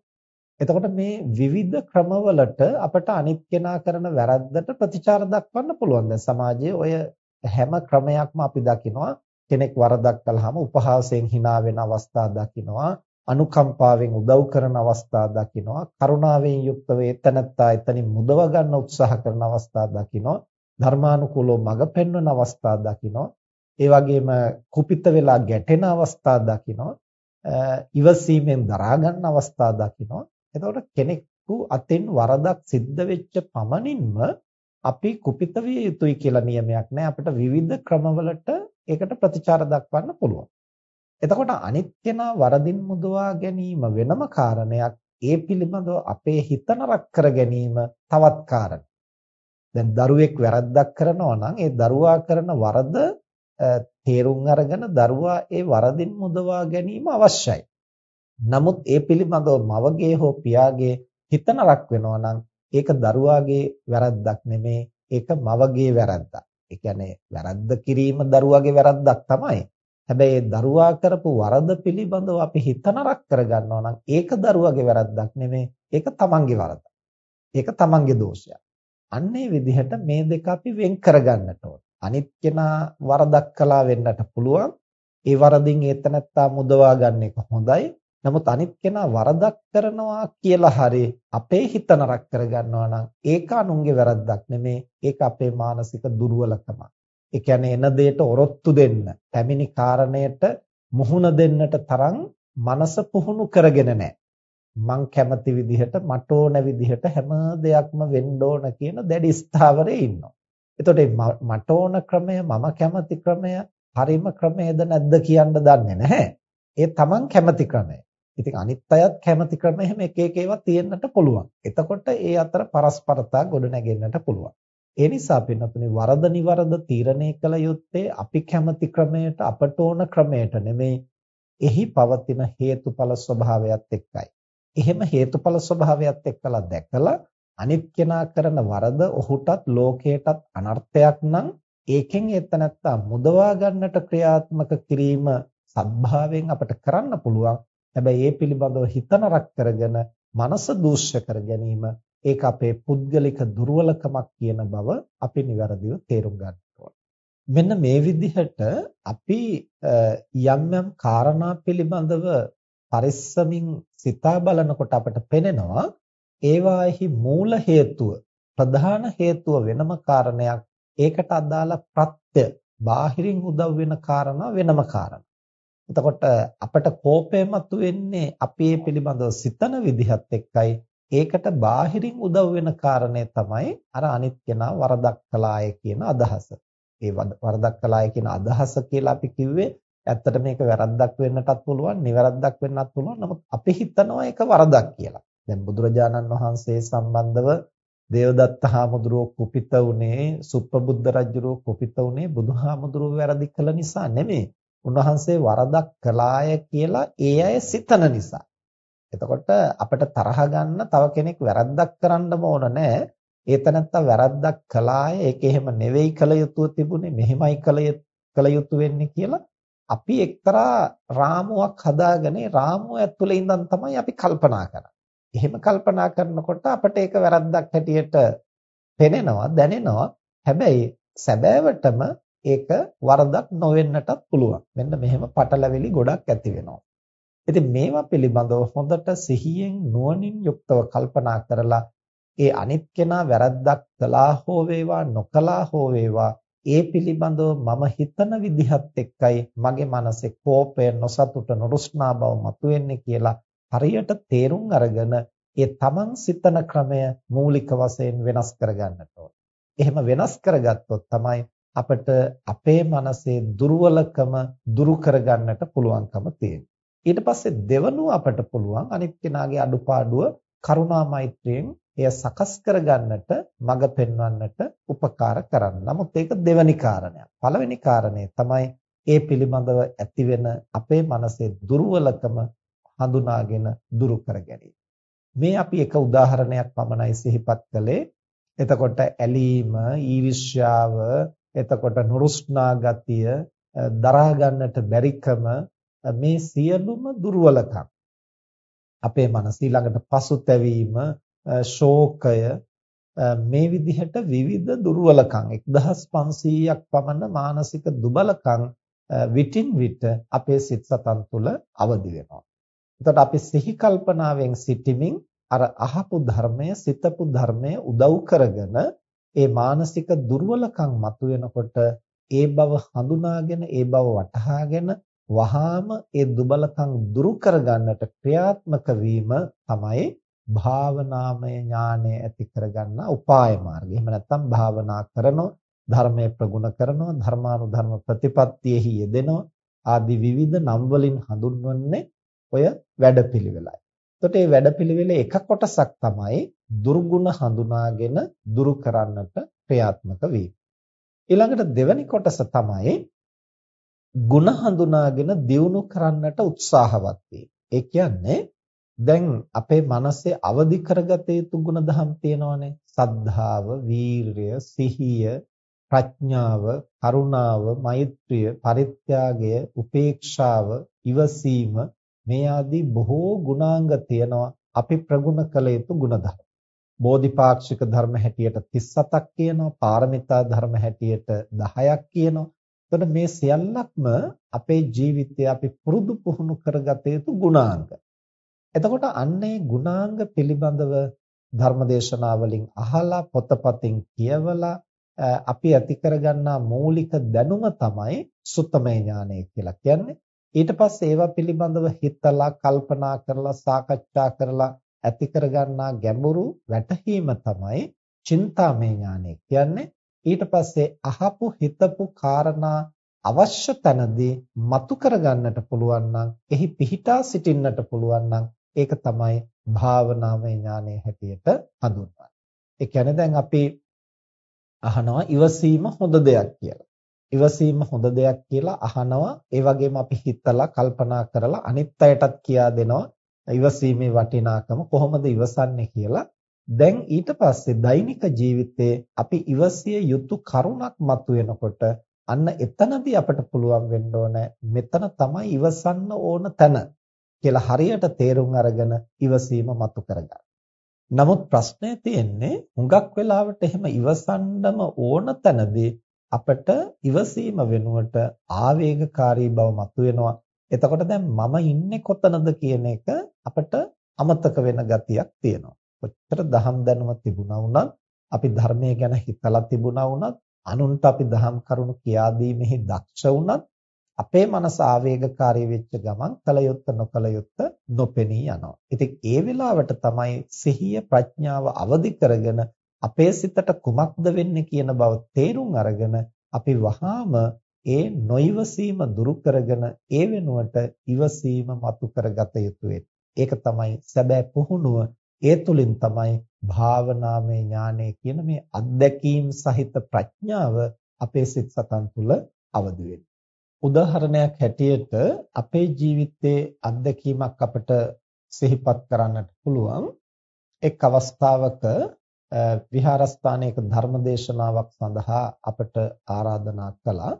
එතකොට මේ විවිධ ක්‍රමවලට අපට අනිත් කෙනා කරන වැරද්දට ප්‍රතිචාර දක්වන්න පුළුවන්. දැන් සමාජයේ ඔය හැම ක්‍රමයක්ම අපි දකිනවා කෙනෙක් වරදක් කළාම උපහාසයෙන් hina වෙන අවස්ථා දකිනවා. අනුකම්පාවෙන් උදව් කරන අවස්ථා දකිනවා. කරුණාවෙන් යුක්තව එතනත්තා එතනින් මුදව ගන්න උත්සාහ කරන අවස්ථා දකිනවා. ධර්මානුකූලව මඟ පෙන්වන අවස්ථා දකිනවා. ඒ වගේම කුපිත වෙලා ගැටෙන අවස්ථා දකිනවා. ඉවසීමෙන් දරා ගන්න අවස්ථා දකිනවා. එතකොට කෙනෙකු අතෙන් වරදක් සිද්ධ වෙච්ච පමණින්ම අපි කුපිත විය යුතුයි කියලා නියමයක් නැහැ. අපිට විවිධ ක්‍රමවලට ඒකට ප්‍රතිචාර දක්වන්න පුළුවන්. එතකොට අනිත් කෙනා වරදින් මුදවා ගැනීම වෙනම කාරණයක්. ඒ පිළිබඳව අපේ හිත නරක කර ගැනීම තවත් කාරණයක්. දැන් දරුවෙක් වැරද්දක් කරනවා නම් ඒ දරුවා කරන වරද තේරුම් අරගෙන දරුවා ඒ වරදින් මුදවා ගැනීම අවශ්‍යයි. නමුත් ඒ පිළිබඳව මවගේ හෝ පියාගේ හිත නරක වෙනවා නම් ඒක දරුවාගේ වැරද්දක් නෙමේ ඒක මවගේ වැරද්දක්. ඒ කියන්නේ වැරද්ද කිරීම දරුවාගේ වැරද්දක් තමයි. හැබැයි ඒ දරුවා කරපු වරද පිළිබඳව අපි හිත නරක කරගන්නවා නම් ඒක දරුවාගේ වැරද්දක් නෙමේ ඒක තමන්ගේ වරදක්. ඒක තමන්ගේ දෝෂයක්. අන්නේ විදිහට මේ දෙක අපි වෙන් කරගන්නට ඕන. අනිත් කෙනා වරදක් කළා වෙන්නට පුළුවන්. ඒ වරදින් ඒතනත්තා මුදවා ගන්න එක හොඳයි. නමුත් අනිත් කෙනා වරදක් කරනවා කියලා හරි අපේ හිත නරක කරගන්නවා නම් ඒක අනුන්ගේ වැරද්දක් නෙමේ ඒක අපේ මානසික දුර්වලකමක්. ඒ කියන්නේ එන දෙයට ඔරොත්තු දෙන්න, පැමිණි කාරණයට මුහුණ දෙන්නට තරම් මනස පුහුණු කරගෙන නැහැ. මං කැමති විදිහට මට ඕන විදිහට හැම දෙයක්ම වෙන්න ඕන කියන දැඩි ස්ථාවරේ ඉන්නවා. එතකොට මට ඕන ක්‍රමය මම කැමති ක්‍රමය හරිම ක්‍රමයේද නැද්ද කියන්න දන්නේ නැහැ. ඒ තමන් කැමති ක්‍රමය. ඉතින් අනිත් අයත් කැමති ක්‍රම එහෙම එක එක ඒවා තියෙන්නට පුළුවන්. එතකොට ඒ අතර පරස්පරතා ගොඩ නැගෙන්නට පුළුවන්. ඒ නිසා පින්නතුනි වරද නිවරද තීරණය කළ යුත්තේ අපි කැමති ක්‍රමයට අපට ඕන ක්‍රමයට නෙමෙයි එහි පවතින හේතුඵල ස්වභාවයත් එක්කයි. එහෙම හේතුඵල ස්වභාවයත් එක්කලා දැකලා අනිත් කෙනා කරන වරද ඔහුටත් ලෝකයටත් අනර්ථයක් නම් ඒකෙන් එතනත්තා මුදවා ගන්නට ක්‍රියාත්මක කිරීම සත්භාවයෙන් අපට කරන්න පුළුවන් හැබැයි ඒ පිළිබඳව හිත නරක කරගෙන මනස දූෂ්‍ය කර ගැනීම ඒක අපේ පුද්ගලික දුර්වලකමක් කියන බව අපි નિවරදිව තේරුම් ගන්න මෙන්න මේ විදිහට අපි යම් යම් කාරණා පිළිබඳව පරිස්සමින් සිතා බලනකොට අපට පෙනෙනවා ඒවාෙහි මූල හේතුව ප්‍රධාන හේතුව වෙනම කාරණයක් ඒකට අදාළ ප්‍රත්‍ය බාහිරින් උදව් වෙන කාරණා වෙනම කාරණා. එතකොට අපට කෝපය මතුවෙන්නේ අපි ඒ පිළිබඳව සිතන විදිහත් එක්කයි ඒකට බාහිරින් උදව් වෙන කාරණේ තමයි අර අනිත් කෙනා වරදක් කළාය කියන අදහස. ඒ වරදක් කළාය කියන අදහස කියලා අපි කිව්වේ ඇත්තට මේක වැරද්දක් වෙන්නටත් පුළුවන්, නිවැරද්දක් වෙන්නත් පුළුවන්. නමුත් අපි හිතනවා ඒක වරදක් කියලා. දැන් බුදුරජාණන් වහන්සේ සම්බන්ධව දේවදත්ත හාමුදුරුවෝ කුපිත උනේ, සුප්පබුද්ධ රජුරෝ කුපිත උනේ බුදුහාමුදුරුවෝ වැරදි කළ නිසා නෙමෙයි. උන්වහන්සේ වරදක් කළාය කියලා ඒ අය සිතන නිසා. එතකොට අපිට තරහ ගන්න තව කෙනෙක් වැරද්දක් කරන්නම ඕන නැහැ. ඒ තනත්තා වැරද්දක් කළාය ඒක එහෙම නෙවෙයි කළ යුතුව තිබුණේ මෙහෙමයි කළ යුතු වෙන්නේ කියලා අපි එක්තරා රාමුවක් හදාගෙන රාමුව ඇතුළේ ඉඳන් තමයි අපි කල්පනා කරන්නේ. එහෙම කල්පනා කරනකොට අපිට ඒක වැරද්දක් හැටියට පෙනෙනවා දැනෙනවා. හැබැයි සැබෑවටම ඒක වරදක් නොවෙන්නටත් පුළුවන්. මෙන්න මෙහෙම පටලැවිලි ගොඩක් ඇති වෙනවා. ඉතින් මේවා පිළිබඳව හොඳට සිහියෙන් නුවණින් යුක්තව කල්පනා කරලා ඒ අනිත් කෙනා වැරද්දක් කළා හෝ වේවා නොකළා හෝ වේවා ඒ පිළිබඳව මම හිතන විදිහත් එක්කයි මගේ මනසේ කෝපය නොසතුට නොරුස්නා බව මතුවෙන්නේ කියලා හරියට තේරුම් අරගෙන ඒ තමන් සිතන ක්‍රමය මූලික වශයෙන් වෙනස් කරගන්නට ඕන. එහෙම වෙනස් කරගත්තොත් තමයි අපිට අපේ මනසේ දුර්වලකම දුරු කරගන්නට පුළුවන්කම තියෙන්නේ. ඊට පස්සේ දෙවනුව අපට පුළුවන් අනිත් කෙනාගේ අඩුපාඩුව කරුණා මෛත්‍රියෙන් එය සකස් කරගන්නට මඟ පෙන්වන්නට උපකාර කරන්න. නමුත් ඒක දෙවැනි කාරණයක්. පළවෙනි කාරණය තමයි ඒ පිළිබඳව ඇතිවෙන අපේ මනසේ දුර්වලකම හඳුනාගෙන දුරු කර ගැනීම. මේ අපි එක උදාහරණයක් පමණයි සිහිපත් කළේ. එතකොට ඇලීම, ඊර්ෂ්‍යාව, එතකොට නුරුස්නා ගතිය, දරා ගන්නට බැරිකම මේ සියලුම දුර්වලකම් අපේ මනස ඊළඟට පසුතැවීම ශෝකය මේ විදිහට විවිධ දුර්වලකම් 1500ක් පමණ මානසික දුබලකම් විටින් විට අපේ සිත් සතන් තුළ අවදි වෙනවා. එතකොට අපි සිහි කල්පනාවෙන් සිටිමින් අර අහපු ධර්මය සිතපු ධර්මය උදව් කරගෙන ඒ මානසික දුර්වලකම් මතුවෙනකොට ඒ බව හඳුනාගෙන ඒ බව වටහාගෙන වහාම ඒ දුබලකම් දුරු කරගන්නට ක්‍රියාත්මක වීම තමයි භාවනාමය ඥානය ඇති කරගන්න උපාය මාර්ගය. එහෙම නැත්නම් භාවනා කරනවා ධර්මයේ ප්‍රගුණ කරනවා ධර්මානුධර්ම ප්‍රතිපත්තියෙහි යෙදෙනවා ආදී විවිධ නම් වලින් හඳුන්වන්නේ ඔය වැඩපිළිවෙලයි. එතකොට මේ වැඩපිළිවෙලේ එක කොටසක් තමයි දුර්ගුණ හඳුනාගෙන දුරු කරන්නට ප්‍රයාත්මක වීම. ඊළඟට දෙවැනි කොටස තමයි ಗುಣ හඳුනාගෙන දියුණු කරන්නට උත්සාහවත් වීම. ඒ කියන්නේ දැන් අපේ මනසේ අවදි කරගත යුතු ගුණ දහම් තියෙනවානේ. සද්ධාව, වීරය, සිහිය, ප්‍රඥාව, කරුණාව, මෛත්‍රිය, පරිත්‍යාගය, උපේක්ෂාව, ඉවසීම මේ ආදී බොහෝ ගුණාංග තියෙනවා. අපි ප්‍රගුණ කළ යුතු ගුණ දහම්. බෝධිපාක්ෂික ධර්ම හැටියට 37ක් කියනවා, පාරමිතා ධර්ම හැටියට 10ක් කියනවා. එතකොට මේ සියල්ලක්ම අපේ ජීවිතයේ අපි පුරුදු පුහුණු කරගත යුතු ගුණාංග. එතකොට අන්නේ ගුණාංග පිළිබඳව ධර්මදේශනාවලින් අහලා පොතපතින් කියවලා අපි ඇති කරගන්නා මූලික දැනුම තමයි සුත්තමය ඥානය කියලා කියන්නේ. ඊට පස්සේ ඒවා පිළිබඳව හිතලා කල්පනා කරලා සාකච්ඡා කරලා ඇති කරගන්නා ගැඹුරු වැටහීම තමයි චින්තාමය ඥානය කියන්නේ. ඊට පස්සේ අහපු හිතපු කාරණා අවශ්‍ය තැනදී මතු කරගන්නට පුළුවන් නම් එහි පිහිටා සිටින්නට පුළුවන් නම් ඒක තමයි භාවනාමය ඥානය හැටියට හඳුන්වන්නේ. ඒ කියන්නේ දැන් අපි අහනවා ඉවසීම හොඳ දෙයක් කියලා. ඉවසීම හොඳ දෙයක් කියලා අහනවා. ඒ වගේම අපි හිතලා කල්පනා කරලා අනිත් අයටත් කියා දෙනවා. ඉවසීමේ වටිනාකම කොහොමද ඉවසන්නේ කියලා. දැන් ඊට පස්සේ දෛනික ජීවිතයේ අපි ඉවසිය යුතු කරුණක් මතුවෙනකොට අන්න එතනදී අපට පුළුවන් වෙන්න ඕන මෙතන තමයි ඉවසන්න ඕන තැන කියලා හරියට තේරුම් අරගෙන ඉවසීම මතු කරගන්න. නමුත් ප්‍රශ්නය තියෙන්නේ හුඟක් වෙලාවට එහෙම ඉවසන්නම ඕන තැනදී අපට ඉවසීම වෙනුවට ආවේගකාරී බව මතුවෙනවා. එතකොට දැන් මම ඉන්නේ කොතනද කියන එක අපට අමතක වෙන ගතියක් තියෙනවා. කොච්චර දහම් දැනුම තිබුණා වුණත් අපි ධර්මයේ ගැන හිතලා තිබුණා වුණත් අනුන්ට අපි දහම් කරුණු කියා දීමෙහි දක්ෂ වුණත් අපේ මනස ආවේගකාරී වෙච්ච ගමන් කලයුත්ත නොකලයුත්ත නොපෙනී යනවා. ඉතින් ඒ වෙලාවට තමයි සිහිය ප්‍රඥාව අවදි කරගෙන අපේ සිතට කුමක්ද වෙන්නේ කියන බව තේරුම් අරගෙන අපි වහාම ඒ නොයිවසීම දුරු කරගෙන ඒ වෙනුවට ඉවසීම මතු කරගත යුතු ඒක තමයි සැබෑ පුහුණුව. ඒ තුලින් තමයි භාවනාමය ඥානය කියන මේ අත්දැකීම් සහිත ප්‍රඥාව අපේ සිත් සතන් තුළ අවදි වෙන්නේ. උදාහරණයක් හැටියට අපේ ජීවිතයේ අත්දැකීමක් අපිට සිහිපත් කරන්නට පුළුවන් එක් අවස්ථාවක විහාරස්ථානයක ධර්මදේශනාවක් සඳහා අපට ආරාධනා කළා.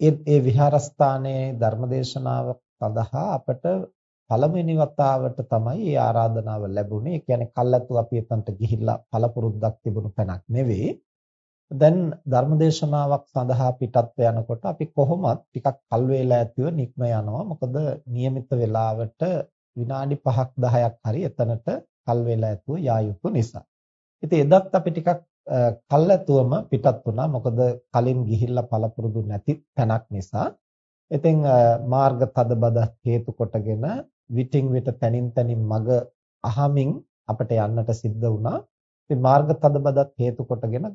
ඒ ඒ විහාරස්ථානයේ ධර්මදේශනාව සඳහා අපට පළවෙනි වතාවට තමයි මේ ආරාධනාව ලැබුණේ. ඒ කියන්නේ කල්ැතු අපි එතනට ගිහිල්ලා පළපුරුද්දක් තිබුණු තැනක් නෙවෙයි. දැන් ධර්මදේශනාවක් සඳහා පිටත් යනකොට අපි කොහොමත් ටිකක් කල් වේලා ඇතිව නික්ම යනවා. මොකද નિયમિત වේලාවට විනාඩි 5ක් 10ක් හරි එතනට කල් වේලා ඇතුව යා යුතු නිසා. ඉතින් එදත් අපි ටිකක් කල් ඇතුවම පිටත් වුණා. මොකද කලින් ගිහිල්ලා පළපුරුදු නැති තැනක් නිසා. ඉතින් මාර්ග තදබද හේතු කොටගෙන විටින් විට තනින් තනින් මග අහමින් අපිට යන්නට සිද්ධ වුණා. ඉතින් මාර්ග තදබදත් හේතු කොටගෙන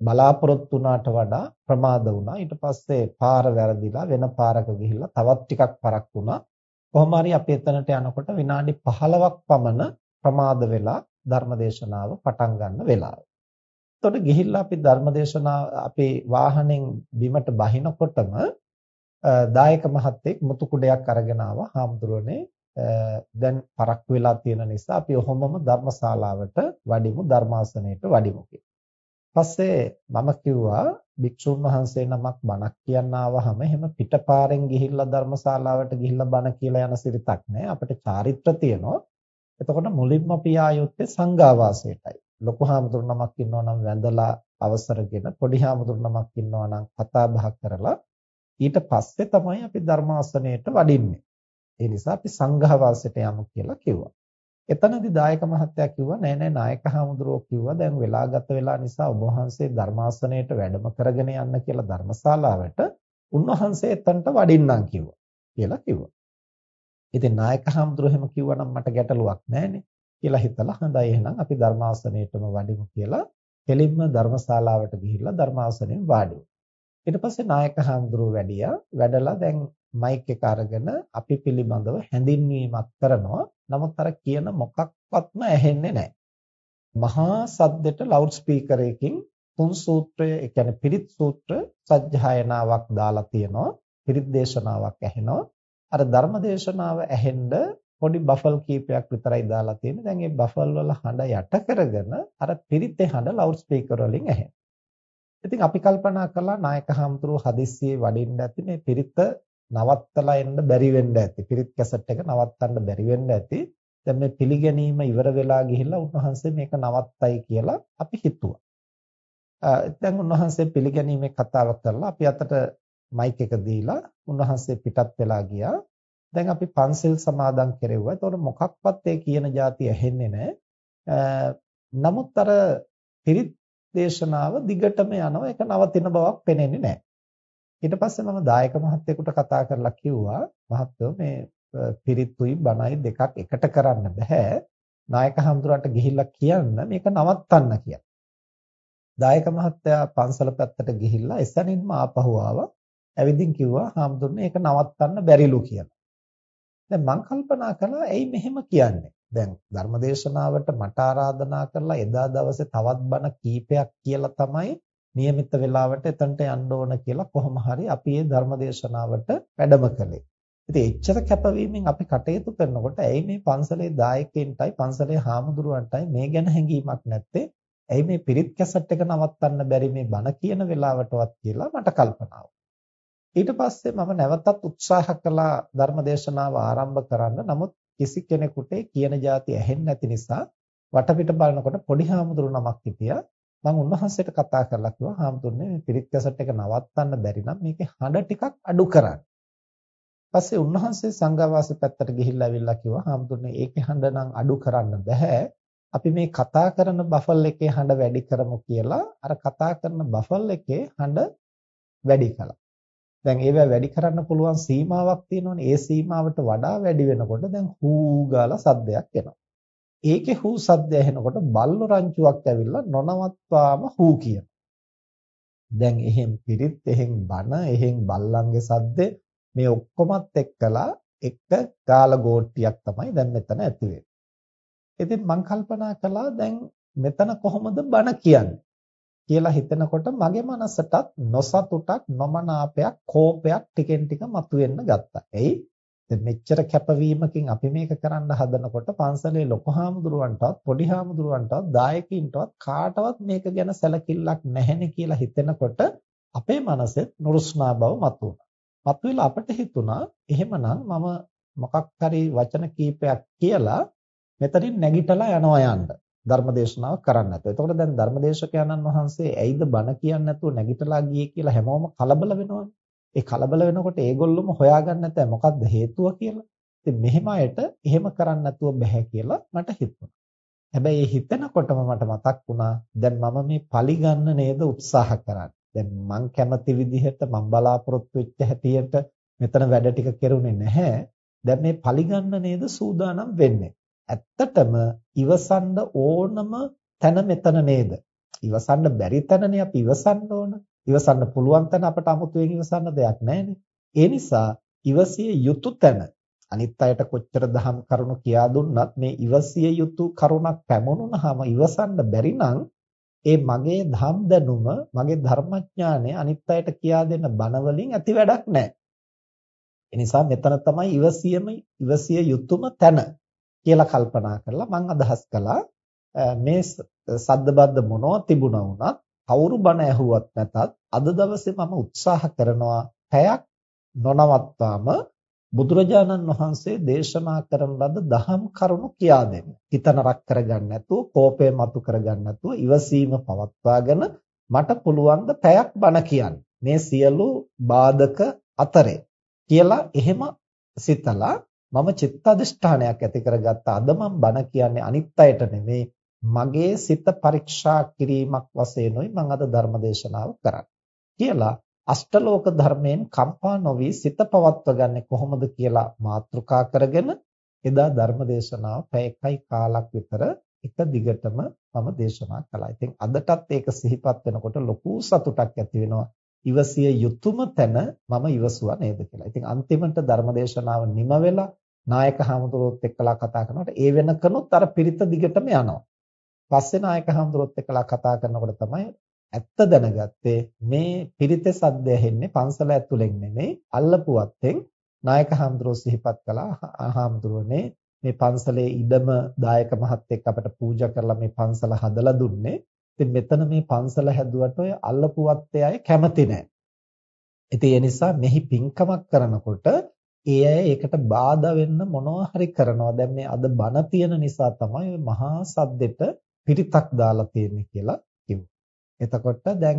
බලාපොරොත්තු වුණාට වඩා ප්‍රමාද වුණා. ඊට පස්සේ පාර වැරදිලා වෙන පාරක ගිහිල්ලා තවත් ටිකක් පරක් වුණා. කොහොම හරි අපි එතනට යනකොට විනාඩි 15ක් පමණ ප්‍රමාද වෙලා ධර්මදේශනාව පටන් ගන්න වෙලාව. එතකොට ගිහිල්ලා අපි ධර්මදේශනාව අපේ වාහනෙන් බිමට බහිනකොටම දායක මහත්තයෙක් මුතු කුඩයක් අරගෙන ආවා හාමුදුරනේ. දැන් පරක් වෙලා තියෙන නිසා අපි ඔහොමම ධර්මශාලාවට වඩිමු ධර්මාසනයට වඩිමු පස්සේ මම කිව්වා භික්ෂුන් වහන්සේ නමක් බණක් කියන්න ආවහම එහෙම පිටපාරෙන් ගිහිල්ලා ධර්මශාලාවට ගිහිල්ලා බණ කියලා යන සිරිතක් නෑ. අපිට චාරිත්‍ර තියෙනවා. එතකොට මුලින්ම අපි ආයොත්තේ සංඝාවාසයටයි. ලොකු හාමුදුරු නමක් ඉන්නවා නම් වැඳලා අවසරගෙන පොඩි හාමුදුරු නමක් ඉන්නවා නම් කතා බහ කරලා ඊට පස්සේ තමයි අපි ධර්මාසනයට වඩින්නේ. ඒ නිසා අපි සංඝාවාසයට යමු කියලා කිව්වා. එතනදී දායක මහත්තයා කිව්වා නෑ නෑ නායක හාමුදුරුවෝ කිව්වා දැන් වෙලා ගත වෙලා නිසා ඔබ වහන්සේ ධර්මාසනයට වැඩම කරගෙන යන්න කියලා ධර්මශාලාවට උන්වහන්සේ එතනට වඩින්නම් කිව්වා කියලා කිව්වා. ඉතින් නායක හාමුදුරුවෝ එහෙම කිව්වා නම් මට ගැටලුවක් නෑනේ කියලා හිතලා හඳයි එහෙනම් අපි ධර්මාසනයටම වඩිමු කියලා කෙලින්ම ධර්මශාලාවට ගිහිල්ලා ධර්මාසනයෙන් වාඩි ඊට පස්සේ නායක හාමුදුරුවෝ වැඩියා වැඩලා දැන් මයික් එක අරගෙන අපි පිළිබඳව හැඳින්වීමක් කරනවා නමුත් අර කියන මොකක්වත්ම ඇහෙන්නේ නැහැ. මහා සද්දෙට ලවුඩ් ස්පීකර් එකකින් තුන් සූත්‍රය ඒ කියන්නේ පිරිත් සූත්‍ර සජ්ජායනාවක් දාලා තියෙනවා. පිරිත් දේශනාවක් ඇහෙනවා. අර ධර්ම දේශනාව ඇහෙන්න පොඩි බෆල් කීපයක් විතරයි දාලා තියෙන්නේ. දැන් මේ බෆල් වල හඬ යට කරගෙන අර පිරිතේ හඬ ලවුඩ් ස්පීකර් වලින් ඇහෙන. ඉතින් අපි කල්පනා කළා නායක හම්තුරු හදිස්සියේ වඩින්න ඇති මේ පිරිත නවත්තලා එන්න බැරි වෙන්න ඇති. පිරිත් කැසට් එක නවත්තන්න බැරි වෙන්න ඇති. දැන් මේ පිළිගැනීම ඉවර වෙලා ගිහිල්ලා උන්වහන්සේ මේක නවත්තයි කියලා අපි හිතුවා. දැන් උන්වහන්සේ පිළිගැනීමේ කතාව කරලා අපි අතට මයික් එක දීලා උන්වහන්සේ පිටත් වෙලා ගියා. දැන් අපි පන්සිල් සමාදන් කෙරෙව්වා. ඒතකොට මොකක්වත් ඒ කියන જાති ඇහෙන්නේ නැහැ. නමුත් අර පිරිත් දේශනාව දිගටම යනවා. ඒක නවතින බවක් පේන්නේ නැහැ. ඊට පස්සේ මම දායක මහත්තයෙකුට කතා කරලා කිව්වා මහත්තයෝ මේ පිරිත්තුයි බණයි දෙකක් එකට කරන්න බෑ නායක හඳුරන්ට ගිහිල්ලා කියන්න මේක නවත්තන්න කියලා. දායක මහත්තයා පන්සල පැත්තට ගිහිල්ලා එසැනින්ම ආපහු ආවා. ඇවිදින් කිව්වා හාමුදුරනේ ඒක නවත්තන්න බැරිලු කියලා. දැන් මං කල්පනා කළා ඇයි මෙහෙම කියන්නේ? දැන් ධර්මදේශනාවට මට ආරාධනා කරලා එදා දවසේ තවත් බණ කීපයක් කියලා තමයි નિયમિત වෙලාවට එතනට යන්න ඕන කියලා කොහොම හරි අපි මේ ධර්මදේශනාවට වැඩම කළේ. ඉතින් එච්චර කැපවීමෙන් අපි කටයුතු කරනකොට ඇයි මේ පන්සලේ දායකයින්ටයි පන්සලේ හාමුදුරුවන්ටයි මේ ගැන හැඟීමක් නැත්තේ? ඇයි මේ පිරිත් කැසට් එක නවත්තන්න බැරි මේ බණ කියන වෙලාවටවත් කියලා මට කල්පනා ඊට පස්සේ මම නැවතත් උත්සාහ කළා ධර්මදේශනාව ආරම්භ කරන්න. නමුත් කිසි කෙනෙකුට කියන જાති ඇහෙන්නේ නැති නිසා වටපිට බලනකොට පොඩි හාමුදුරු නමක් හිටියා. මම උන්වහන්සේට කතා කරලා කිව්වා හාමුදුරනේ මේ පිරිත් කැසට් එක නවත්තන්න බැරි නම් මේකේ හඬ ටිකක් අඩු කරන්න. පස්සේ උන්වහන්සේ සංඝවාසී පැත්තට ගිහිල්ලා ඇවිල්ලා කිව්වා හාමුදුරනේ ඒකේ හඬ නම් අඩු කරන්න බෑ. අපි මේ කතා කරන බෆල් එකේ හඬ වැඩි කරමු කියලා අර කතා කරන බෆල් එකේ හඬ වැඩි කළා. දැන් ඒව වැඩි කරන්න පුළුවන් සීමාවක් තියෙනවනේ. ඒ සීමාවට වඩා වැඩි වෙනකොට දැන් හූ ගාලා සද්දයක් එනවා. ඒකේ හූ සද්ද ඇහෙනකොට බල්ලෝ රංචුවක් ඇවිල්ලා නොනවත්වාම හූ කියන. දැන් එහෙන් පිරිත් එහෙන් බන එහෙන් බල්ලන්ගේ සද්ද මේ ඔක්කොමත් එක්කලා එක ගාල ගෝට්ටියක් තමයි දැන් මෙතන ඇති වෙන්නේ. ඉතින් මම කල්පනා කළා දැන් මෙතන කොහොමද බන කියන්නේ? කියලා හිතනකොට මගේ මනසටත් නොසතුටක් නොමනාපයක් කෝපයක් ටිකෙන් ටික මතුවෙන්න ගත්තා. එයි දැන් මෙච්චර කැපවීමකින් අපි මේක කරන්න හදනකොට පන්සලේ ලොකු හාමුදුරුවන්ටවත් පොඩි හාමුදුරුවන්ටවත් දායකින්ටවත් කාටවත් මේක ගැන සැලකිල්ලක් නැහෙනේ කියලා හිතෙනකොට අපේ මනසෙත් නුරුස්නා බව මතුවුණා. මතුවලා අපිට හිතුණා එහෙමනම් මම මොකක් හරි වචන කීපයක් කියලා මෙතනින් නැගිටලා යනවා යන්න. ධර්මදේශනාව කරන්න නැතුව. එතකොට දැන් ධර්මදේශකයන්න් වහන්සේ ඇයිද බණ කියන්නේ නැතුව නැගිටලා ගියේ කියලා හැමෝම කලබල වෙනවනේ. ඒ කලබල වෙනකොට ඒගොල්ලොම හොයාගන්න නැත්නම් මොකද්ද හේතුව කියලා. ඉතින් මෙහෙම අයට එහෙම කරන්න නැතුව බෑ කියලා මට හිතුණා. හැබැයි ඒ හිතනකොටම මට මතක් වුණා දැන් මම මේ පලිගන්න නේද උත්සාහ කරන්නේ. දැන් මං කැමති විදිහට මං බලාපොරොත්තු වෙච්ච හැටියට මෙතන වැඩ ටික කෙරුණේ නැහැ. දැන් මේ පලිගන්න නේද සූදානම් වෙන්නේ. ඇත්තටම ඉවසන්න ඕනම තැන මෙතන නේද? ඉවසන්න බැරි තැනනේ අපි ඉවසන්න ඕන. ඉවසන්න පුළුවන් තැන අපට 아무තුවෙන් ඉවසන්න දෙයක් නැහැනේ. ඒ නිසා ඉවසිය යුතු තැන අනිත් අයට කොච්චර දහම් කරුණු කියා දුන්නත් මේ ඉවසිය යුතු කරුණක් පැමුණුනහම ඉවසන්න බැරි නම් ඒ මගේ ධම් දැනුම මගේ ධර්මඥානය අනිත් අයට කියා දෙන්න බණ වලින් ඇති වැඩක් නැහැ. ඒ නිසා මෙතන තමයි ඉවසියම ඉවසිය යුතුම තැන. කියලා කල්පනා කරලා මම අදහස් කළා මේ සද්දබද්ද මොනවා තිබුණා වුණත් කවුරු බණ ඇහුවත් නැතත් අද දවසේ මම උත්සාහ කරනවා පැයක් නොනවත්වාම බුදුරජාණන් වහන්සේ දේශනා කරන ලද දහම් කරුණු කියා දෙන්න. හිත නරක කරගන්න නැතුව, කෝපය මතු කරගන්න නැතුව, ඉවසීම පවත්වාගෙන මට පුළුවන් ද පැයක් බණ කියන්න. මේ සියලු බාධක අතරේ කියලා එහෙම සිතලා මම චිත්තඅදිෂ්ඨානයක් ඇති කරගත්ත අද මම බණ කියන්නේ අනිත් අයට නෙමේ මගේ සිත පරීක්ෂා කිරීමක් වශයෙන්ුයි මම අද ධර්මදේශනාව කරන්නේ කියලා අෂ්ටලෝක ධර්මයෙන් කම්පා නොවි සිත පවත්වගන්නේ කොහොමද කියලා මාතෘකා කරගෙන එදා ධර්මදේශනාව පැය එකයි කාලක් විතර එක දිගටම මම දේශනා කළා. ඉතින් අදටත් ඒක සිහිපත් වෙනකොට ලොකු සතුටක් ඇති වෙනවා. ඉවසිය යුතුයම තැන මම ඉවසුවා නේද කියලා. ඉතින් අන්තිමට ධර්මදේශනාව නිම වෙලා නායක හමුදුරුවොත් එක්කලා කතා කරනකොට ඒ වෙනකනොත් අර පිරිත දිගටම යනවා. පස්සේ නායක හමුදුරුවොත් එක්කලා කතා කරනකොට තමයි ඇත්ත දැනගත්තේ මේ පිරිතේ සද්ද ඇහෙන්නේ පන්සල ඇතුලෙන් නෙමෙයි අල්ලපුවත්ෙන් නායක හමුදුරුවෝ සිහිපත් කළා හාමුදුරුවනේ මේ පන්සලේ ඉඩම දායක මහත්තයෙක් අපට පූජා කරලා මේ පන්සල හදලා දුන්නේ. ඉතින් මෙතන මේ පන්සල හැදුවට ඔය අල්ලපුවත්තේ අය කැමති නැහැ. ඉතින් ඒ නිසා මෙහි පින්කමක් කරනකොට ඒ අය ඒකට බාධා වෙන්න මොනවා හරි කරනවා. දැන් මේ අද බන තියෙන නිසා තමයි ඔය මහා සද්දෙට පිරිතක් දාලා තියෙන්නේ කියලා කිව්වා. එතකොට දැන්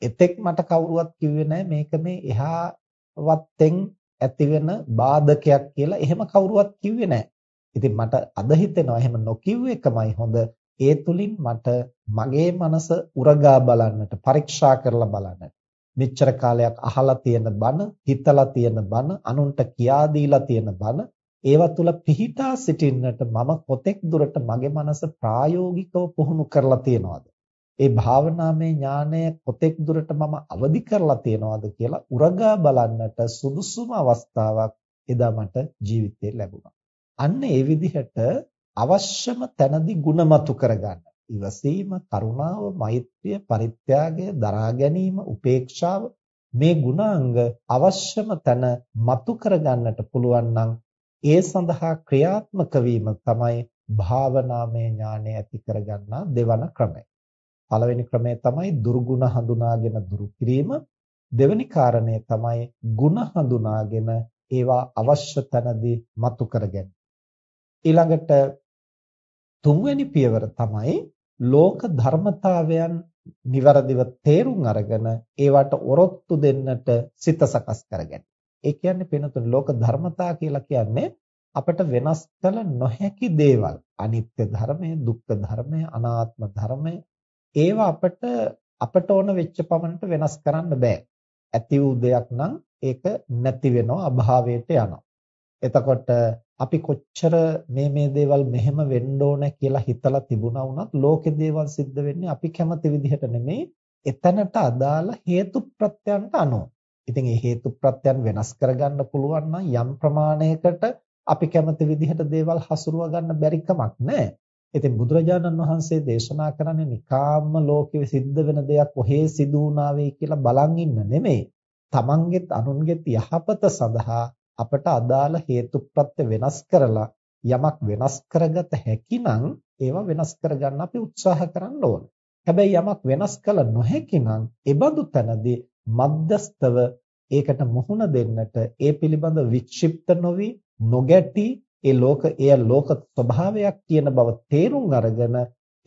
එතෙක් මට කවුරුවත් කිව්වේ නැහැ මේක මේ එහා වත්තෙන් ඇතිවෙන බාධකයක් කියලා එහෙම කවුරුවත් කිව්වේ නැහැ. ඉතින් මට අද හිතෙනවා එහෙම නොකිව්ව එකමයි හොඳ. ඒ තුලින් මට මගේ මනස උරගා බලන්නට, පරීක්ෂා කරලා බලන්නට මෙච්චර කාලයක් අහලා තියෙන බණ, හිතලා තියෙන බණ, අනුන්ට කියා දීලා තියෙන බණ, ඒවා තුල පිහිටා සිටින්නට මම කොතෙක් දුරට මගේ මනස ප්‍රායෝගිකව පුහුණු කරලා තියෙනවද? ඒ භාවනාමය ඥානය කොතෙක් දුරට මම අවදි කරලා තියෙනවද කියලා උරගා බලන්නට සුදුසුම අවස්ථාවක් එදා මට ජීවිතේ ලැබුණා. අන්න ඒ විදිහට අවශ්‍යම තැනදී ಗುಣමතු කරගන්න. ඉවසීම, කරුණාව, මෛත්‍රිය, පරිත්‍යාගය, දරා ගැනීම, උපේක්ෂාව මේ ගුණාංග අවශ්‍යම තැන මතු කරගන්නට පුළුවන් නම් ඒ සඳහා ක්‍රියාත්මක වීම තමයි භාවනාමය ඥානය ඇති කරගන්නා දෙවන ක්‍රමය. පළවෙනි ක්‍රමය තමයි දුර්ගුණ හඳුනාගෙන දුරු කිරීම. දෙවෙනි කාරණය තමයි ಗುಣ හඳුනාගෙන ඒවා අවශ්‍ය තැනදී මතු කරගැනීම. ඊළඟට තුන්වෙනි පියවර තමයි ලෝක ධර්මතාවයන් નિවරදිව තේරුම් අරගෙන ඒවට ඔරොත්තු දෙන්නට සිත සකස් කරගන්න. ඒ කියන්නේ වෙනතුන් ලෝක ධර්මතා කියලා කියන්නේ අපට වෙනස් කළ නොහැකි දේවල්. අනිත්‍ය ධර්මය, දුක්ඛ ධර්මය, අනාත්ම ධර්මය ඒවා අපට අපට ඕන වෙච්ච පමණට වෙනස් කරන්න බෑ. ඇති වූ දෙයක් නම් ඒක නැති වෙනවා, අභාවයට යනවා. එතකොට අපි කොච්චර මේ මේ දේවල් මෙහෙම වෙන්න ඕන කියලා හිතලා තිබුණා වුණත් ලෝකේ දේවල් සිද්ධ වෙන්නේ අපි කැමති විදිහට නෙමෙයි එතනට අදාළ හේතු ප්‍රත්‍යයන්ට අනුව. ඉතින් මේ හේතු ප්‍රත්‍යයන් වෙනස් කරගන්න පුළුවන් නම් යම් ප්‍රමාණයකට අපි කැමති විදිහට දේවල් හසුරුව ගන්න බැරි කමක් නැහැ. ඉතින් බුදුරජාණන් වහන්සේ දේශනා කරන්නේ නිකාම්ම ලෝකෙ සිද්ධ වෙන දෙයක් කොහේ සිදු වුණා වෙයි කියලා බලන් ඉන්න නෙමෙයි. තමන්ගෙත් අනුන්ගෙත් යහපත සඳහා අපට අදාළ හේතුප්‍රත්‍ය වෙනස් කරලා යමක් වෙනස් කරගත හැකිනම් ඒවා වෙනස් කරගන්න අපි උත්සාහ කරන්න ඕනේ. හැබැයි යමක් වෙනස් කළ නොහැකි නම් ඒබඳු තැනදී මධ්‍යස්තව ඒකට මුහුණ දෙන්නට ඒ පිළිබඳ වික්ෂිප්ත නොවි නොගැටි ඒ ලෝක එය ලෝක ස්වභාවයක් කියන බව තේරුම් අරගෙන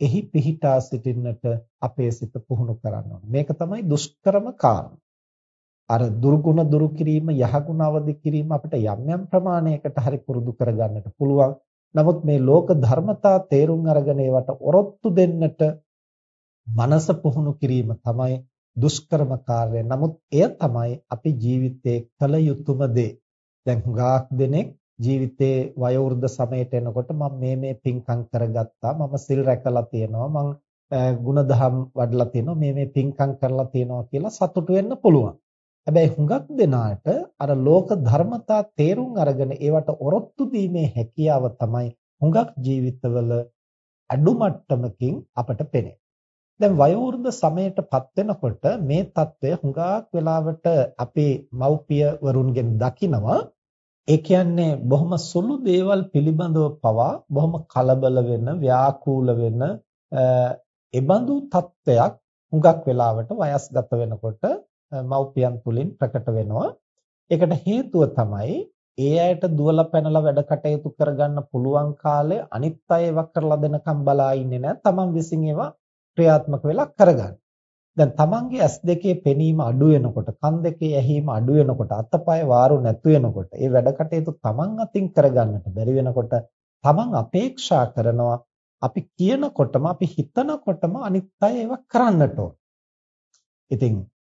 එහි පිහිටා සිටින්නට අපේ සිත පුහුණු කරන්න මේක තමයි දුෂ්කරම කාරණා. අර දුර්ගුණ දුරු කිරීම යහගුණ අවදි කිරීම අපිට යම් යම් ප්‍රමාණයකට හරි පුරුදු කරගන්නට පුළුවන්. නමුත් මේ ලෝක ධර්මතා තේරුම් අරගෙන ඒවට ඔරොත්තු දෙන්නට මනස පුහුණු කිරීම තමයි දුෂ්කරම කාර්යය. නමුත් එය තමයි අපි ජීවිතේ කළ යුතුම දේ. දැන් හුඟක් දෙනෙක් ජීවිතේ වයෝවෘද්ධ සමයට එනකොට මම මේ මේ පින්කම් කරගත්තා. මම සිල් රැකලා තියෙනවා. මම ಗುಣධම් වඩලා තියෙනවා. මේ මේ පින්කම් කරලා තියෙනවා කියලා සතුටු වෙන්න පුළුවන්. හැබැයි හුඟක් දෙනාට අර ලෝක ධර්මතා තේරුම් අරගෙන ඒවට ඔරොත්තු දීමේ හැකියාව තමයි හුඟක් ජීවිතවල අඩු මට්ටමකින් අපට පෙනේ. දැන් වයෝවෘද්ධ සමයටපත් වෙනකොට මේ తත්වය හුඟක් වෙලාවට අපේ මව්පිය වරුන්ගෙන් දකිනවා. ඒ කියන්නේ බොහොම සුළු දේවල් පිළිබඳව පවා බොහොම කලබල වෙන, ව්‍යාකූල වෙන, එබඳු తත්වයක් හුඟක් වෙලාවට වයස්ගත වෙනකොට මව්පියන් තුලින් ප්‍රකට වෙනවා ඒකට හේතුව තමයි ඒ අයට දුවලා පැනලා වැඩ කටයුතු කරගන්න පුළුවන් කාලේ අනිත් අය ඒවා කරලා දෙනකම් බලා ඉන්නේ නැහැ තමන් විසින් ඒවා ක්‍රියාත්මක වෙලා කරගන්න. දැන් තමන්ගේ ඇස් දෙකේ පෙනීම අඩු වෙනකොට, කන් දෙකේ ඇහිීම අඩු වෙනකොට, අතපය වාරු නැතු වෙනකොට, ඒ වැඩ කටයුතු තමන් අතින් කරගන්නට බැරි වෙනකොට තමන් අපේක්ෂා කරනවා අපි කියනකොටම අපි හිතනකොටම අනිත් අය ඒවා කරන්නට ඕන. ඉතින්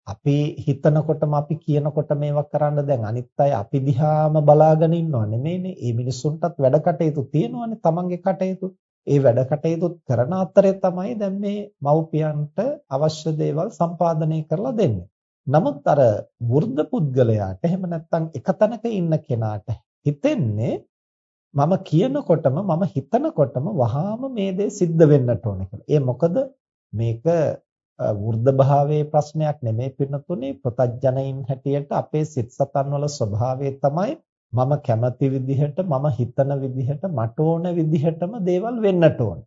අපි හිතනකොටම අපි කියනකොට මේවා කරන්න දැන් අනිත් අය අපි දිහාම බලාගෙන ඉන්නව නෙමෙයිනේ. මේ මිනිස්සුන්ටත් වැඩ කටයුතු තියෙනවානේ තමන්ගේ කටයුතු. ඒ වැඩ කටයුතු කරන අතරේ තමයි දැන් මේ මව්පියන්ට අවශ්‍ය දේවල් සම්පාදනය කරලා දෙන්නේ. නමුත් අර වෘද්ධ පුද්ගලයාට එහෙම නැත්නම් එක තැනක ඉන්න කෙනාට හිතෙන්නේ මම කියනකොටම මම හිතනකොටම වහාම මේ දේ සිද්ධ වෙන්නට ඕන කියලා. ඒ මොකද මේක වෘද්ධ භාවයේ ප්‍රශ්නයක් නෙමෙයි පින්නතුනේ ප්‍රතඥයින් හැටියට අපේ සිත් සතන් වල ස්වභාවය තමයි මම කැමති විදිහට මම හිතන විදිහට මට ඕන විදිහටම දේවල් වෙන්නට ඕන.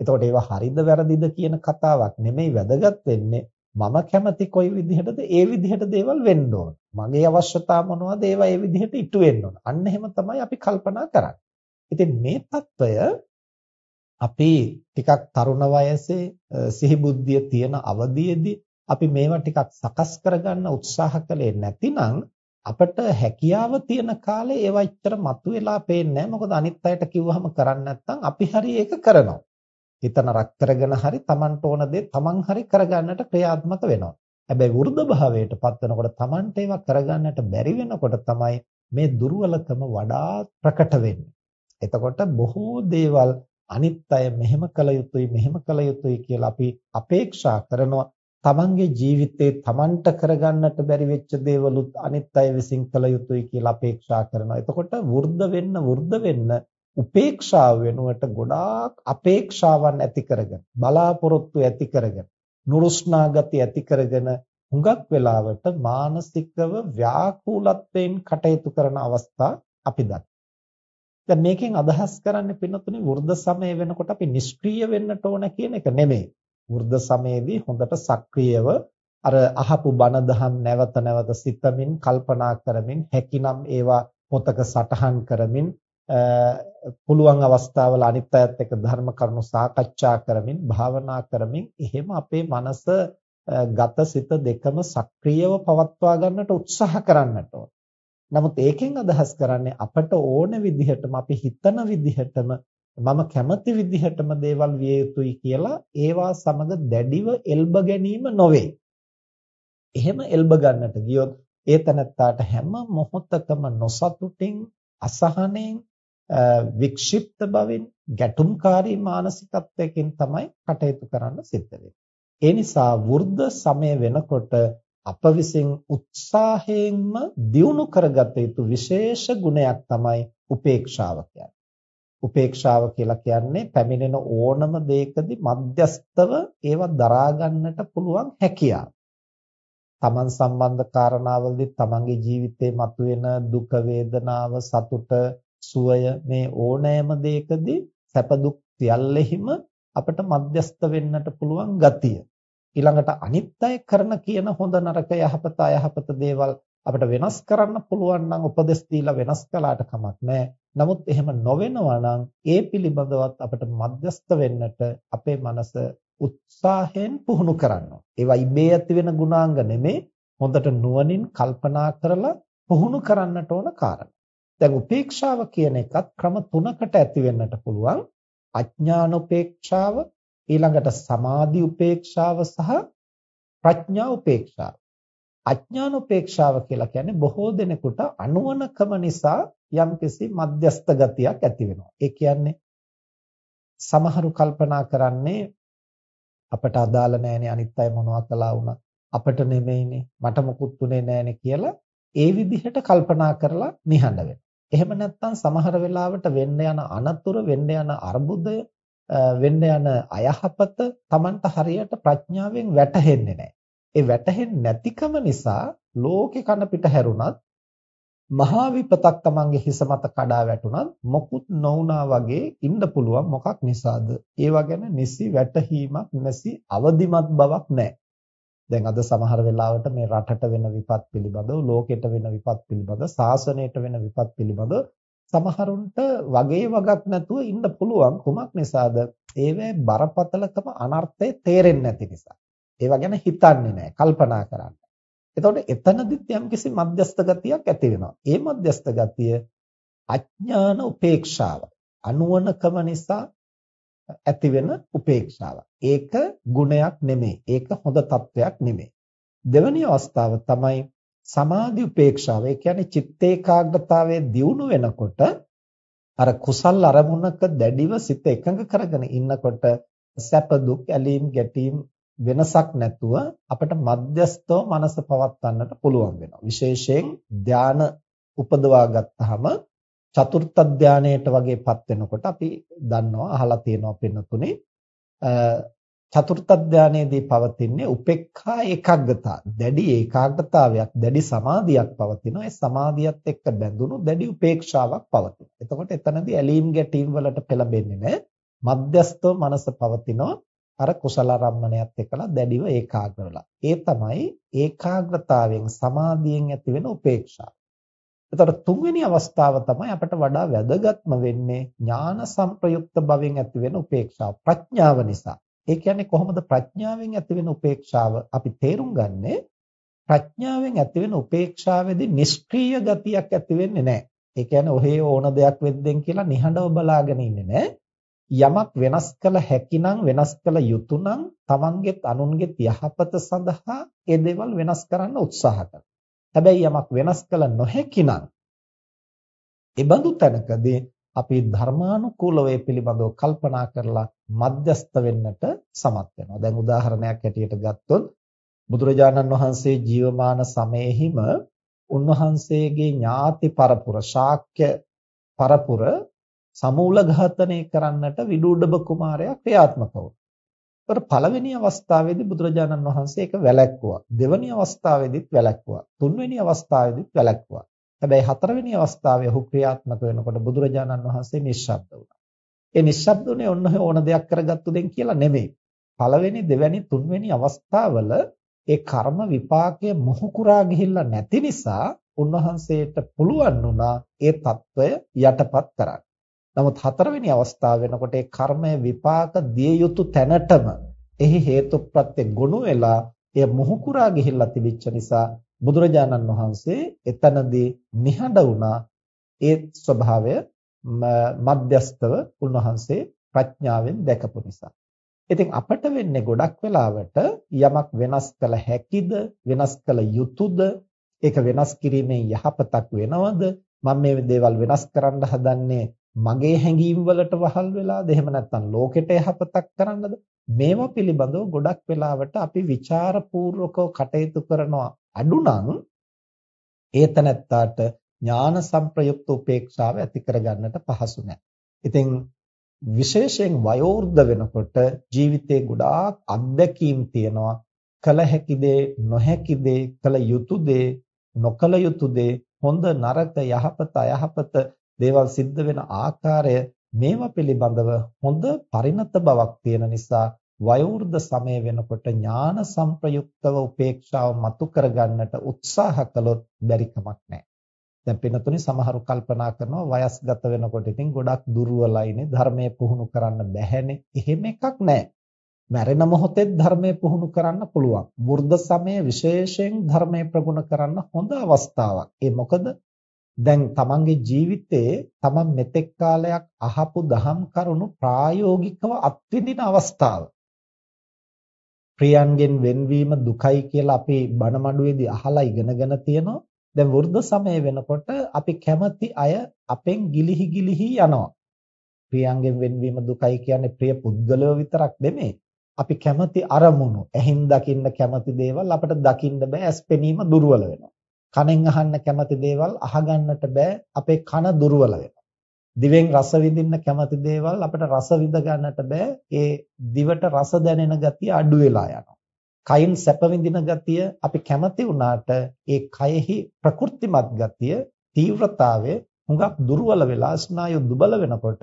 එතකොට ඒවා හරිද වැරදිද කියන කතාවක් නෙමෙයි වැදගත් වෙන්නේ මම කැමති කොයි විදිහටද ඒ විදිහට දේවල් වෙන්න ඕන. මගේ අවශ්‍යතා මොනවද ඒවා ඒ විදිහට ඉටු වෙන්න ඕන. අන්න එහෙම තමයි අපි කල්පනා කරන්නේ. ඉතින් මේ తত্ত্বය අපි ටිකක් තරුණ වයසේ සිහි බුද්ධිය තියෙන අවධියේදී අපි මේවා ටිකක් සකස් කරගන්න උත්සාහ කළේ නැතිනම් අපිට හැකියාව තියෙන කාලේ ඒවා ඉච්චර මතුවෙලා පේන්නේ නැහැ. මොකද අනිත් අයට කිව්වහම කරන්නේ නැත්නම් අපි හරි ඒක කරනවා. හිතන රක් කරගෙන හරි Tamanට ඕන දේ Taman හරි කරගන්නට ක්‍රියාත්මක වෙනවා. හැබැයි වෘද්ධ භාවයටපත් වෙනකොට Tamanට ඒවා කරගන්නට බැරි වෙනකොට තමයි මේ දුර්වලකම වඩා ප්‍රකට වෙන්නේ. එතකොට බොහෝ දේවල් අනිත් අය මෙහෙම කළ යුතුයි මෙහෙම කළ යුතුයි කියලා අපි අපේක්ෂා කරනවා තමන්ගේ ජීවිතේ තමන්ට කරගන්නට බැරි වෙච්ච දේවලුත් අනිත් අය විසින් කළ යුතුයි කියලා අපේක්ෂා කරනවා. එතකොට වෘද්ධ වෙන්න වෘද්ධ වෙන්න උපේක්ෂාව වෙනුවට ගොඩාක් අපේක්ෂාවන් ඇති කරගෙන බලාපොරොත්තු ඇති කරගෙන නුරුස්නා ගති ඇති කරගෙන හුඟක් වෙලාවට මානසිකව ව්‍යාකූලත්වයෙන් කටයුතු කරන අවස්ථා අපි දන්නවා. දැන් මේකෙන් අදහස් කරන්නේ පින්නතුනේ වෘද්ධ සමය වෙනකොට අපි නිෂ්ක්‍රීය වෙන්නට ඕන කියන එක නෙමෙයි. වෘද්ධ සමයේදී හොඳට සක්‍රියව අර අහපු බණ දහම් නැවත නැවත සිතමින් කල්පනා කරමින් හැකිනම් ඒවා පොතක සටහන් කරමින් පුළුවන් අවස්ථාවල අනිත් අයත් එක්ක ධර්ම කරුණු සාකච්ඡා කරමින් භාවනා කරමින් එහෙම අපේ මනස ගත සිත දෙකම සක්‍රියව පවත්වා ගන්නට උත්සාහ කරන්නට ඕන. නමුත් ඒකෙන් අදහස් කරන්නේ අපට ඕන විදිහටම අපි හිතන විදිහටම මම කැමති විදිහටම දේවල් විය යුතුයි කියලා ඒවා සමග දැඩිව එල්බ ගැනීම නොවේ. එහෙම එල්බ ගන්නට ගියොත් ඒ තනත්තාට හැම මොහොතකම නොසතුටින් අසහනෙන් වික්ෂිප්ත බවින් ගැටුම්කාරී මානසිකත්වයකින් තමයි කටයුතු කරන්න සිද්ධ වෙන්නේ. ඒ නිසා වෘද්ධ සමය වෙනකොට අප විසින් උත්සාහයෙන්ම දියුණු කරගත යුතු විශේෂ ගුණයක් තමයි උපේක්ෂාව කියන්නේ. උපේක්ෂාව කියලා කියන්නේ පැමිණෙන ඕනම දෙයකදී මධ්‍යස්තව ඒව දරා ගන්නට පුළුවන් හැකියාව. තමන් සම්බන්ධ කාරණාවලදී තමන්ගේ ජීවිතේ මතුවෙන දුක වේදනාව සතුට සුවය මේ ඕනෑම දෙයකදී සැප දුක් සියල්ලෙහිම අපිට මධ්‍යස්ත වෙන්නට පුළුවන් ගතිය. ඊළඟට අනිත් අය කරන කියන හොඳ නරක යහපත අයහපත දේවල් අපිට වෙනස් කරන්න පුළුවන් නම් උපදෙස් දීලා වෙනස් කළාට කමක් නැහැ. නමුත් එහෙම නොවෙනවා නම් ඒ පිළිබඳවත් අපිට මධ්‍යස්ත වෙන්නට අපේ මනස උත්සාහයෙන් පුහුණු කරනවා. ඒවා ඉබේ ඇති වෙන ගුණාංග නෙමේ හොඳට නුවණින් කල්පනා කරලා පුහුණු කරන්නට ඕන කාරණා. දැන් උපේක්ෂාව කියන එකත් ක්‍රම තුනකට ඇති වෙන්නට පුළුවන්. අඥාන උපේක්ෂාව, ඊළඟට සමාධි උපේක්ෂාව සහ ප්‍රඥා උපේක්ෂාව. අඥාන උපේක්ෂාව කියලා කියන්නේ බොහෝ දෙනෙකුට අනුවණකම නිසා යම්කිසි මධ්‍යස්ත ගතියක් ඇති වෙනවා. ඒ කියන්නේ සමහරු කල්පනා කරන්නේ අපට අදාළ නැහැනේ අනිත් අය මොනවා කළා වුණා අපට නෙමෙයිනේ මට මොකුත් උනේ නැහැනේ කියලා ඒ විදිහට කල්පනා කරලා නිහඬ වෙනවා. එහෙම නැත්නම් සමහර වෙලාවට වෙන්න යන අනතුරු වෙන්න යන අර්බුදය වෙන්න යන අයහපත Tamanට හරියට ප්‍රඥාවෙන් වැටහෙන්නේ නැහැ. ඒ වැටහෙන්නේ නැතිකම නිසා ලෝකේ කන පිට හැරුණත් මහා විපතක් Tamanගේ හිස මත කඩා වැටුණත් මොකුත් නොවුනා වගේ ඉන්න පුළුවන් මොකක් නිසාද? ඒවා ගැන නිසි වැටහීමක් නැසි අවදිමත් බවක් නැහැ. දැන් අද සමහර වෙලාවට මේ රටට වෙන විපත් පිළිබඳව ලෝකෙට වෙන විපත් පිළිබඳව සාසනයට වෙන විපත් පිළිබඳව සමහරුන්ට වගේ වගක් නැතුව ඉන්න පුළුවන් කුමක් නිසාද ඒවැ බරපතලකම අනර්ථය තේරෙන්නේ නැති නිසා ඒවා ගැන හිතන්නේ නැහැ කල්පනා කරන්නේ එතකොට එතනදිත් යම්කිසි මධ්‍යස්ත ගතියක් ඇති වෙනවා ඒ මධ්‍යස්ත ගතිය අඥාන උපේක්ෂාව අනුවණකම නිසා ඇති වෙන උපේක්ෂාව. ඒක ගුණයක් නෙමෙයි. ඒක හොඳ තත්වයක් නෙමෙයි. දෙවැනි අවස්ථාව තමයි සමාධි උපේක්ෂාව. ඒ කියන්නේ චිත්ත ඒකාග්‍රතාවයේ දියුණු වෙනකොට අර කුසල් අරමුණක දැඩිව සිත එකඟ කරගෙන ඉන්නකොට සැප දුක් ඇලීම් ගැටීම් වෙනසක් නැතුව අපිට මධ්‍යස්තව මනස පවත්වන්නට පුළුවන් වෙනවා. විශේෂයෙන් ධාන උපදවා ගත්තාම චතුර්ථ ධානයේට වගේපත් වෙනකොට අපි දන්නවා අහලා තියෙනවා පින්නතුනේ චතුර්ථ ධානයේදී පවතින්නේ උපේක්ඛා ඒකාග්‍රතා. දැඩි ඒකාග්‍රතාවයක් දැඩි සමාධියක් පවතිනවා. ඒ සමාධියත් එක්ක බැඳුණු දැඩි උපේක්ෂාවක් පවතිනවා. එතකොට එතනදී ඇලීම් ගැටීම් වලට පෙළඹෙන්නේ නැහැ. මධ්‍යස්තව මනස පවතිනවා. අර කුසල රම්මණයත් එක්කලා දැඩිව ඒකාග්‍ර වෙලා. ඒ තමයි ඒකාග්‍රතාවෙන් සමාධියෙන් ඇති වෙන උපේක්ෂාව එතකොට තුන්වෙනි අවස්ථාව තමයි අපිට වඩා වැදගත්ම වෙන්නේ ඥාන සංප්‍රයුක්ත භවෙන් ඇති වෙන උපේක්ෂාව ප්‍රඥාව නිසා. ඒ කියන්නේ කොහොමද ප්‍රඥාවෙන් ඇති වෙන උපේක්ෂාව අපි තේරුම් ගන්නේ ප්‍රඥාවෙන් ඇති වෙන උපේක්ෂාවේදී නිෂ්ක්‍රීය ගතියක් ඇති වෙන්නේ නැහැ. ඒ කියන්නේ ඔහේ ඕන දෙයක් වෙද්දෙන් කියලා නිහඬව බලාගෙන ඉන්නේ නැහැ. යමක් වෙනස් කළ හැකිනම් වෙනස් කළ යුතුයනම් තමන්ගෙත් අනුන්ගෙත් යහපත සඳහා ඒ දේවල් වෙනස් කරන්න උත්සාහ කරනවා. හැබැයි යමක් වෙනස් කළ නොහැකි නම් ඒබඳු තැනකදී අපි ධර්මානුකූලව ඒ පිළිබඳව කල්පනා කරලා මධ්‍යස්ත වෙන්නට සමත් වෙනවා. දැන් උදාහරණයක් ඇටියට ගත්තොත් බුදුරජාණන් වහන්සේ ජීවමාන සමයේහිම උන්වහන්සේගේ ඥාති පරපුර ශාක්‍ය පරපුර සමූල ඝාතනය කරන්නට විදුඩබ කුමාරයා ක්‍රියාත්මක වුණා. ඒතර පළවෙනි අවස්ථාවේදී බුදුරජාණන් වහන්සේ ඒක වැළැක්වුවා. දෙවෙනි අවස්ථාවේදීත් වැළැක්වුවා. තුන්වෙනි අවස්ථාවේදීත් වැළැක්වුවා. හැබැයි හතරවෙනි අවස්ථාවේ ඔහු ක්‍රියාත්මක වෙනකොට බුදුරජාණන් වහන්සේ නිශ්ශබ්ද වුණා. ඒ නිශ්ශබ්දුනේ ඔන්න ඕන දෙයක් කරගත්තු දෙන් කියලා නෙමෙයි. පළවෙනි දෙවැනි තුන්වෙනි අවස්ථාවල ඒ කර්ම විපාකයේ මොහු කුරා ගිහිල්ලා නැති නිසා උන්වහන්සේට පුළුවන් වුණා ඒ తত্ত্বය යටපත් කරන්න. නමුත් හතරවෙනි අවස්ථාව වෙනකොට ඒ කර්මය විපාක දිය යුතු තැනටම එහි හේතුප්‍රත්‍ය ගොනු වෙලා එය මොහු කුරා ගිහිල්ලා තිබිච්ච නිසා බුදුරජාණන් වහන්සේ එතනදී නිහඬ වුණා. ඒ ස්වභාවය මධ්‍යස්තව උන්වහන්සේ ප්‍රඥාවෙන් දැකපු නිසා. ඉතින් අපට වෙන්නේ ගොඩක් වෙලාවට යමක් වෙනස් කළ හැකිද වෙනස් කළ යුතුයද ඒක වෙනස් කිරීමෙන් යහපතක් වෙනවද? මම මේ දේවල් වෙනස් කරන්න හදන්නේ මගේ හැඟීම් වලට වහල් වෙලාද? එහෙම නැත්නම් ලෝකෙට යහපතක් කරන්නද? මේවා පිළිබඳව ගොඩක් වෙලාවට අපි ਵਿਚාරපූර්වකව කටයුතු කරනවා. අඩුනම් ඒතනත්තාට ඥාන සංප්‍රයුක්ත උපේක්ෂාව ඇති කරගන්නට පහසු නැහැ. ඉතින් විශේෂයෙන් වයෝවෘද්ධ වෙනකොට ජීවිතේ ගොඩාක් අත්දැකීම් තියෙනවා. කල හැකි දේ, නොහැකි දේ, කල යුතු දේ, නොකල යුතු දේ, හොඳ නරක යහපත අයහපත දේවල් සිද්ධ වෙන ආකාරය මේවා පිළිබඳව හොඳ පරිණත බවක් තියෙන නිසා වයෝවෘද්ධ සමය වෙනකොට ඥාන සංප්‍රයුක්තව උපේක්ෂාව මතු කරගන්නට උත්සාහ කළොත් බැරි කමක් නැහැ. දැන් පින්නතුනි සමහරු කල්පනා කරනවා වයස්ගත වෙනකොට ඉතින් ගොඩක් දුර්වලයිනේ ධර්මයේ පුහුණු කරන්න බැහැනේ. එහෙම එකක් නැහැ. මැරෙන මොහොතේ ධර්මයේ පුහුණු කරන්න පුළුවන්. වෘද්ධ සමයේ විශේෂයෙන් ධර්මයේ ප්‍රගුණ කරන්න හොඳ අවස්ථාවක්. ඒ මොකද දැන් තමන්ගේ ජීවිතයේ තමන් මෙතෙක් කාලයක් අහපු දහම් කරුණු ප්‍රායෝගිකව අත්විඳින අවස්ථාව. ප්‍රියන්ගෙන් වෙන්වීම දුකයි කියලා අපි බණ මඩුවේදී අහලා ඉගෙනගෙන තියෙනවා. දැන් වෘද්ධ සමය වෙනකොට අපි කැමති අය අපෙන් ගිලිහි ගිලිහි යනවා. ප්‍රියන්ගෙන් වෙන්වීම දුකයි කියන්නේ ප්‍රිය පුද්ගලයෝ විතරක් නෙමෙයි. අපි කැමති අරමුණු, ඇහින් දකින්න කැමති දේවල් අපිට දකින්න බෑ, ඇස් පෙනීම දුර්වල වෙනවා. කනෙන් අහන්න කැමති දේවල් අහගන්නට බෑ, අපේ කන දුර්වල වෙනවා. දිවෙන් රස විඳින්න කැමති දේවල් අපිට රස විඳ ගන්නට බෑ, ඒ දිවට රස දැනෙන ගතිය අඩු වෙලා යනවා. කයින් සැප විඳින ගතිය අපි කැමති වුණාට ඒ කයෙහි ප්‍රකෘතිමත් ගතිය තීව්‍රතාවය හුඟක් දුර්වල වෙලා ස්නායු දුබල වෙනකොට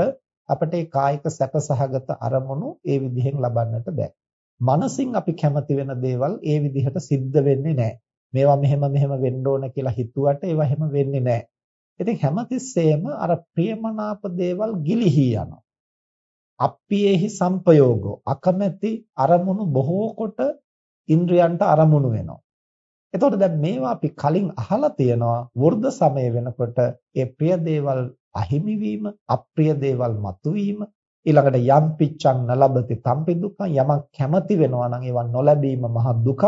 අපිට ඒ කායික සැපසහගත අරමුණු ඒ විදිහෙන් ලබන්නට බෑ. මනසින් අපි කැමති වෙන දේවල් ඒ විදිහට සිද්ධ වෙන්නේ නැහැ. මේවා මෙහෙම මෙහෙම වෙන්න ඕන කියලා හිතුවට ඒවා එහෙම වෙන්නේ නැහැ. ඉතින් හැමතිස්සෙම අර ප්‍රියමනාප දේවල් ගිලිහී යනවා. අප්පියේහි සංපයෝගෝ අකමැති අරමුණු බොහෝ කොට ඉන්ද්‍රයන්ට අරමුණු වෙනවා. එතකොට දැන් මේවා අපි කලින් අහලා තියෙනවා වෘද්ධ සමය වෙනකොට ඒ ප්‍රිය දේවල් අහිමි වීම, අප්‍රිය දේවල් මතුවීම, ඊළඟට යම් පිච්ඡන් නලබති තම්පි දුක්ඛ යමක් කැමති වෙනවා නම් ඒවා නොලැබීම මහ දුකක්.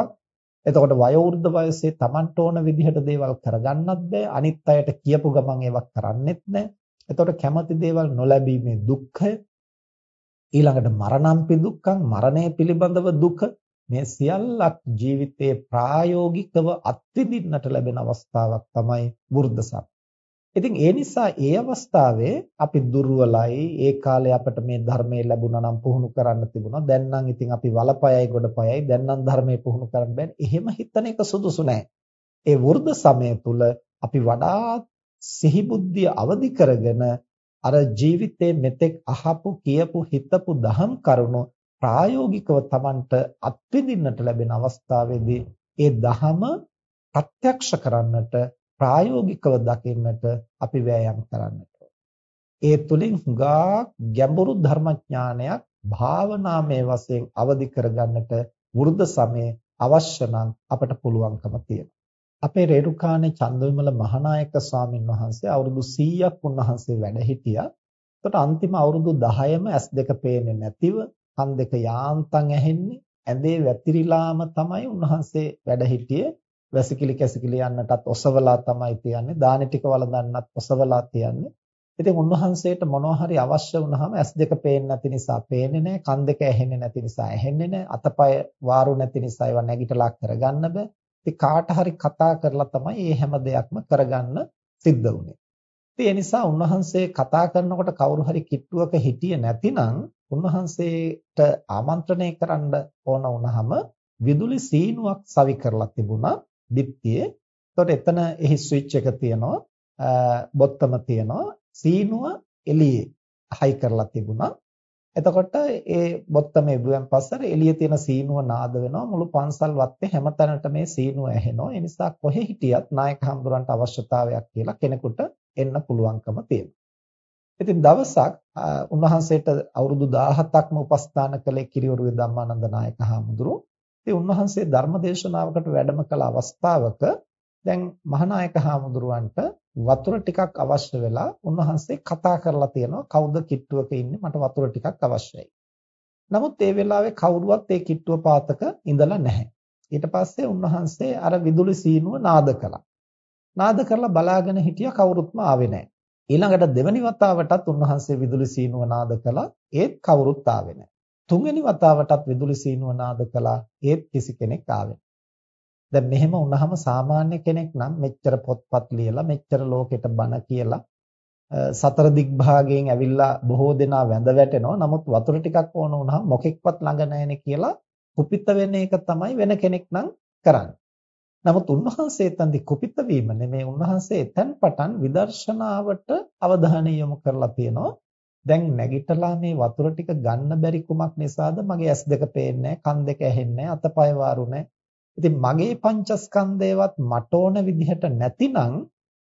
එතකොට වයෝවෘද්ධ වයසේ Tamanට ඕන විදිහට දේවල් කරගන්නත් බෑ. අනිත් අයට කියපු ගමන් ඒවා කරන්නෙත් නෑ. එතකොට කැමති දේවල් නොලැබීමේ දුක්ඛය ඊළඟට මරණම්පි දුක්ඛං මරණය පිළිබඳව දුක මේ සියල්ලක් ජීවිතයේ ප්‍රායෝගිකව අත්විඳින්නට ලැබෙන අවස්ථාවක් තමයි වෘද්ධ සම. ඉතින් ඒ නිසා ඒ අවස්ථාවේ අපි දුර්වලයි ඒ කාලේ අපිට මේ ධර්මයේ ලැබුණා නම් පුහුණු කරන්න තිබුණා. දැන් නම් ඉතින් අපි වලපයයි ගොඩපයයි දැන් නම් ධර්මයේ පුහුණු කරන්න බෑ. එහෙම හිතන එක සුදුසු නෑ. ඒ වෘද්ධ සමය තුල අපි වඩාත් සිහි බුද්ධිය අවදි කරගෙන අර ජීවිතේ මෙතෙක් අහපු කියපු හිතපු දහම් කරුණු ප්‍රායෝගිකව Tamanට අත්විඳින්නට ලැබෙන අවස්ථාවේදී ඒ දහම ප්‍රත්‍යක්ෂ කරන්නට ප්‍රායෝගිකව දකින්නට අපි වෑයම් කරන්නට ඒ තුලින් හුඟා ගැඹුරු ධර්මඥානයක් භාවනාමය වශයෙන් අවදි කරගන්නට වෘද්ධ සමයේ අවශ්‍ය නම් අපට පුළුවන්කම තියෙනවා. අපේ රේරුකානේ චන්දවිමල මහානායක ස්වාමින් වහන්සේ අවුරුදු 100ක් උන්වහන්සේ වැඩ හිටියා. එතකොට අන්තිම අවුරුදු 10ම S2 පේන්නේ නැතිව කන් දෙක යාන්තම් ඇහෙන්නේ ඇඳේ වැතිරිලාම තමයි උන්වහන්සේ වැඩ හිටියේ වැසිකිලි කැසිකිලි යන්නටත් ඔසවලා තමයි තියන්නේ. දානි ටික වළඳන්නත් ඔසවලා තියන්නේ. ඉතින් උන්වහන්සේට මොනවා හරි අවශ්‍ය වුණාම ඇස් දෙක පේන්නේ නැති නිසා පේන්නේ නැහැ. කන් දෙක ඇහෙන්නේ නැති නිසා ඇහෙන්නේ නැහැ. අතපය වාරු නැති නිසා ඒවා නැගිටලා කරගන්න බෑ. ඉතින් කාට හරි කතා කරලා තමයි මේ හැම දෙයක්ම කරගන්න සිද්ධ වුනේ. ඉතින් ඒ නිසා උන්වහන්සේ කතා කරනකොට කවුරු හරි කිට්ටුවක හිටියේ නැතිනම් උන්වහන්සේට ආමන්ත්‍රණය කරන්න ඕන වුණාම විදුලි සීනුවක් සවි කරලා තිබුණා. දිප්තියේ. එතකොට එතන එහි ස්විච් එක තියෙනවා. බොත්තම තියෙනවා. සීනුව එළියේ හයි කරලා තිබුණා. එතකොට ඒ බොත්තම එබුවෙන් පස්සට එළියේ තියෙන සීනුව නාද වෙනවා මුළු පන්සල් වත්තේ හැමතැනට මේ සීනුව ඇහෙනවා ඒ නිසා කොහෙ හිටියත් නායක හඳුරන්ට අවශ්‍යතාවයක් කියලා කෙනෙකුට එන්න පුළුවන්කම තියෙනවා ඉතින් දවසක් උන්වහන්සේට අවුරුදු 17ක්ම උපස්ථාන කළේ කිරියොරුවේ ධම්මානන්ද නායක හාමුදුරුවෝ. ඉතින් උන්වහන්සේ ධර්මදේශනාවකට වැඩම කළ අවස්ථාවක දැන් මහානායක හාමුදුරුවන්ට වතුර ටිකක් අවශ්‍ය වෙලා උන්වහන්සේ කතා කරලා තියෙනවා කවුද කිට්ටුවක ඉන්නේ මට වතුර ටිකක් අවශ්‍යයි. නමුත් ඒ වෙලාවේ කවුරුවත් ඒ කිට්ටුව පාතක ඉඳලා නැහැ. ඊට පස්සේ උන්වහන්සේ අර විදුලි සීනුව නාද කළා. නාද කරලා බලාගෙන හිටියා කවුරුත්ම ආවේ නැහැ. ඊළඟට දෙවනි වතාවටත් උන්වහන්සේ විදුලි සීනුව නාද කළා ඒත් කවුරුත් ආවේ නැහැ. තුන්වෙනි වතාවටත් විදුලි සීනුව නාද කළා ඒත් කිසි කෙනෙක් ආවේ දැන් මෙහෙම වුණාම සාමාන්‍ය කෙනෙක් නම් මෙච්චර පොත්පත් ලියලා මෙච්චර ලෝකෙට බණ කියලා සතර දිග්භාගයෙන් ඇවිල්ලා බොහෝ දෙනා වැඳ වැටෙනවා. නමුත් වතුර ටිකක් ඕන වුණාම මොකෙක්වත් ළඟ නැහැනේ කියලා කුපිත වෙන එක තමයි වෙන කෙනෙක් නම් කරන්නේ. නමුත් උන්වහන්සේ එතනදී කුපිත වීම නෙමේ උන්වහන්සේ එතෙන් පටන් විදර්ශනාවට අවධානය යොමු කරලා තියෙනවා. දැන් නැගිටලා මේ වතුර ටික ගන්න බැරි කුමක් නිසාද මගේ ඇස් දෙක පේන්නේ කන් දෙක ඇහෙන්නේ අතපය වාරු ඉතින් මගේ පංචස්කන්ධයවත් මට ඕන විදිහට නැතිනම්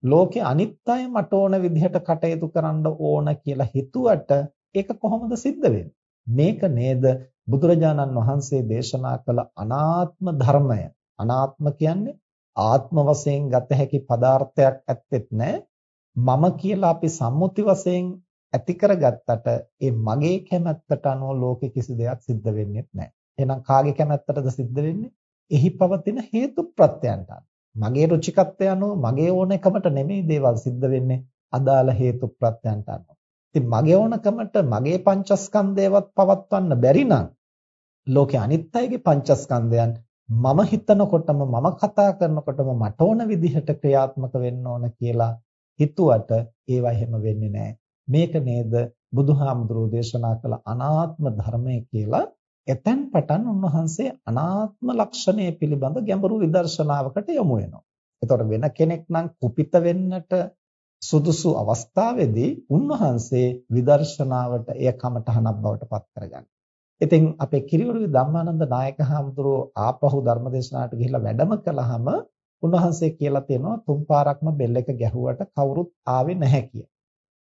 ලෝකේ අනිත් අය මට ඕන විදිහට කටයුතු කරන්න ඕන කියලා හිතුවට ඒක කොහොමද සිද්ධ වෙන්නේ? මේක නේද බුදුරජාණන් වහන්සේ දේශනා කළ අනාත්ම ධර්මය. අනාත්ම කියන්නේ ආත්ම වශයෙන් ගත හැකි පදාර්ථයක් ඇත්තෙත් නැහැ. මම කියලා අපි සම්මුති වශයෙන් ඇති කරගත්තට ඒ මගේ කැමැත්තට අනුව ලෝකෙ කිසි දෙයක් සිද්ධ වෙන්නේ නැහැ. එහෙනම් කාගේ කැමැත්තටද සිද්ධ වෙන්නේ? එහි පවතින හේතු ප්‍රත්‍යයන්ට. මගේ රුචිකත්වය අනුව මගේ ඕනකමට නෙමෙයි දේවල් සිද්ධ වෙන්නේ අදාළ හේතු ප්‍රත්‍යයන්ට අනුව. ඉතින් මගේ ඕනකමට මගේ පංචස්කන්ධයවත් පවත්වන්න බැරි නම් ලෝකේ අනිත් අයගේ පංචස්කන්ධයන් මම හිතනකොටම මම කතා කරනකොටම මට ඕන විදිහට ක්‍රියාත්මක වෙන්න ඕන කියලා හිතුවට ඒවා එහෙම වෙන්නේ නැහැ. මේක නේද බුදුහාමුදුරෝ දේශනා කළ අනාත්ම ධර්මය කියලා එතෙන් පටන් උන්වහන්සේ අනාත්ම ලක්ෂණය පිළිබඳ ගැඹුරු විදර්ශනාවකට යොමු වෙනවා. එතකොට වෙන කෙනෙක් නම් කුපිත වෙන්නට සුදුසු අවස්ථාවේදී උන්වහන්සේ විදර්ශනාවට එය කමඨහනක් බවට පත් කරගන්නවා. ඉතින් අපේ කිරියොරුවේ ධම්මානන්ද නායක හාමුදුරුවෝ ආපහු ධර්මදේශනාවට ගිහිල්ලා වැඩම කළාම උන්වහන්සේ කියලා තියෙනවා තුන් පාරක්ම බෙල් එක ගැහුවට කවුරුත් ආවේ නැහැ කියලා.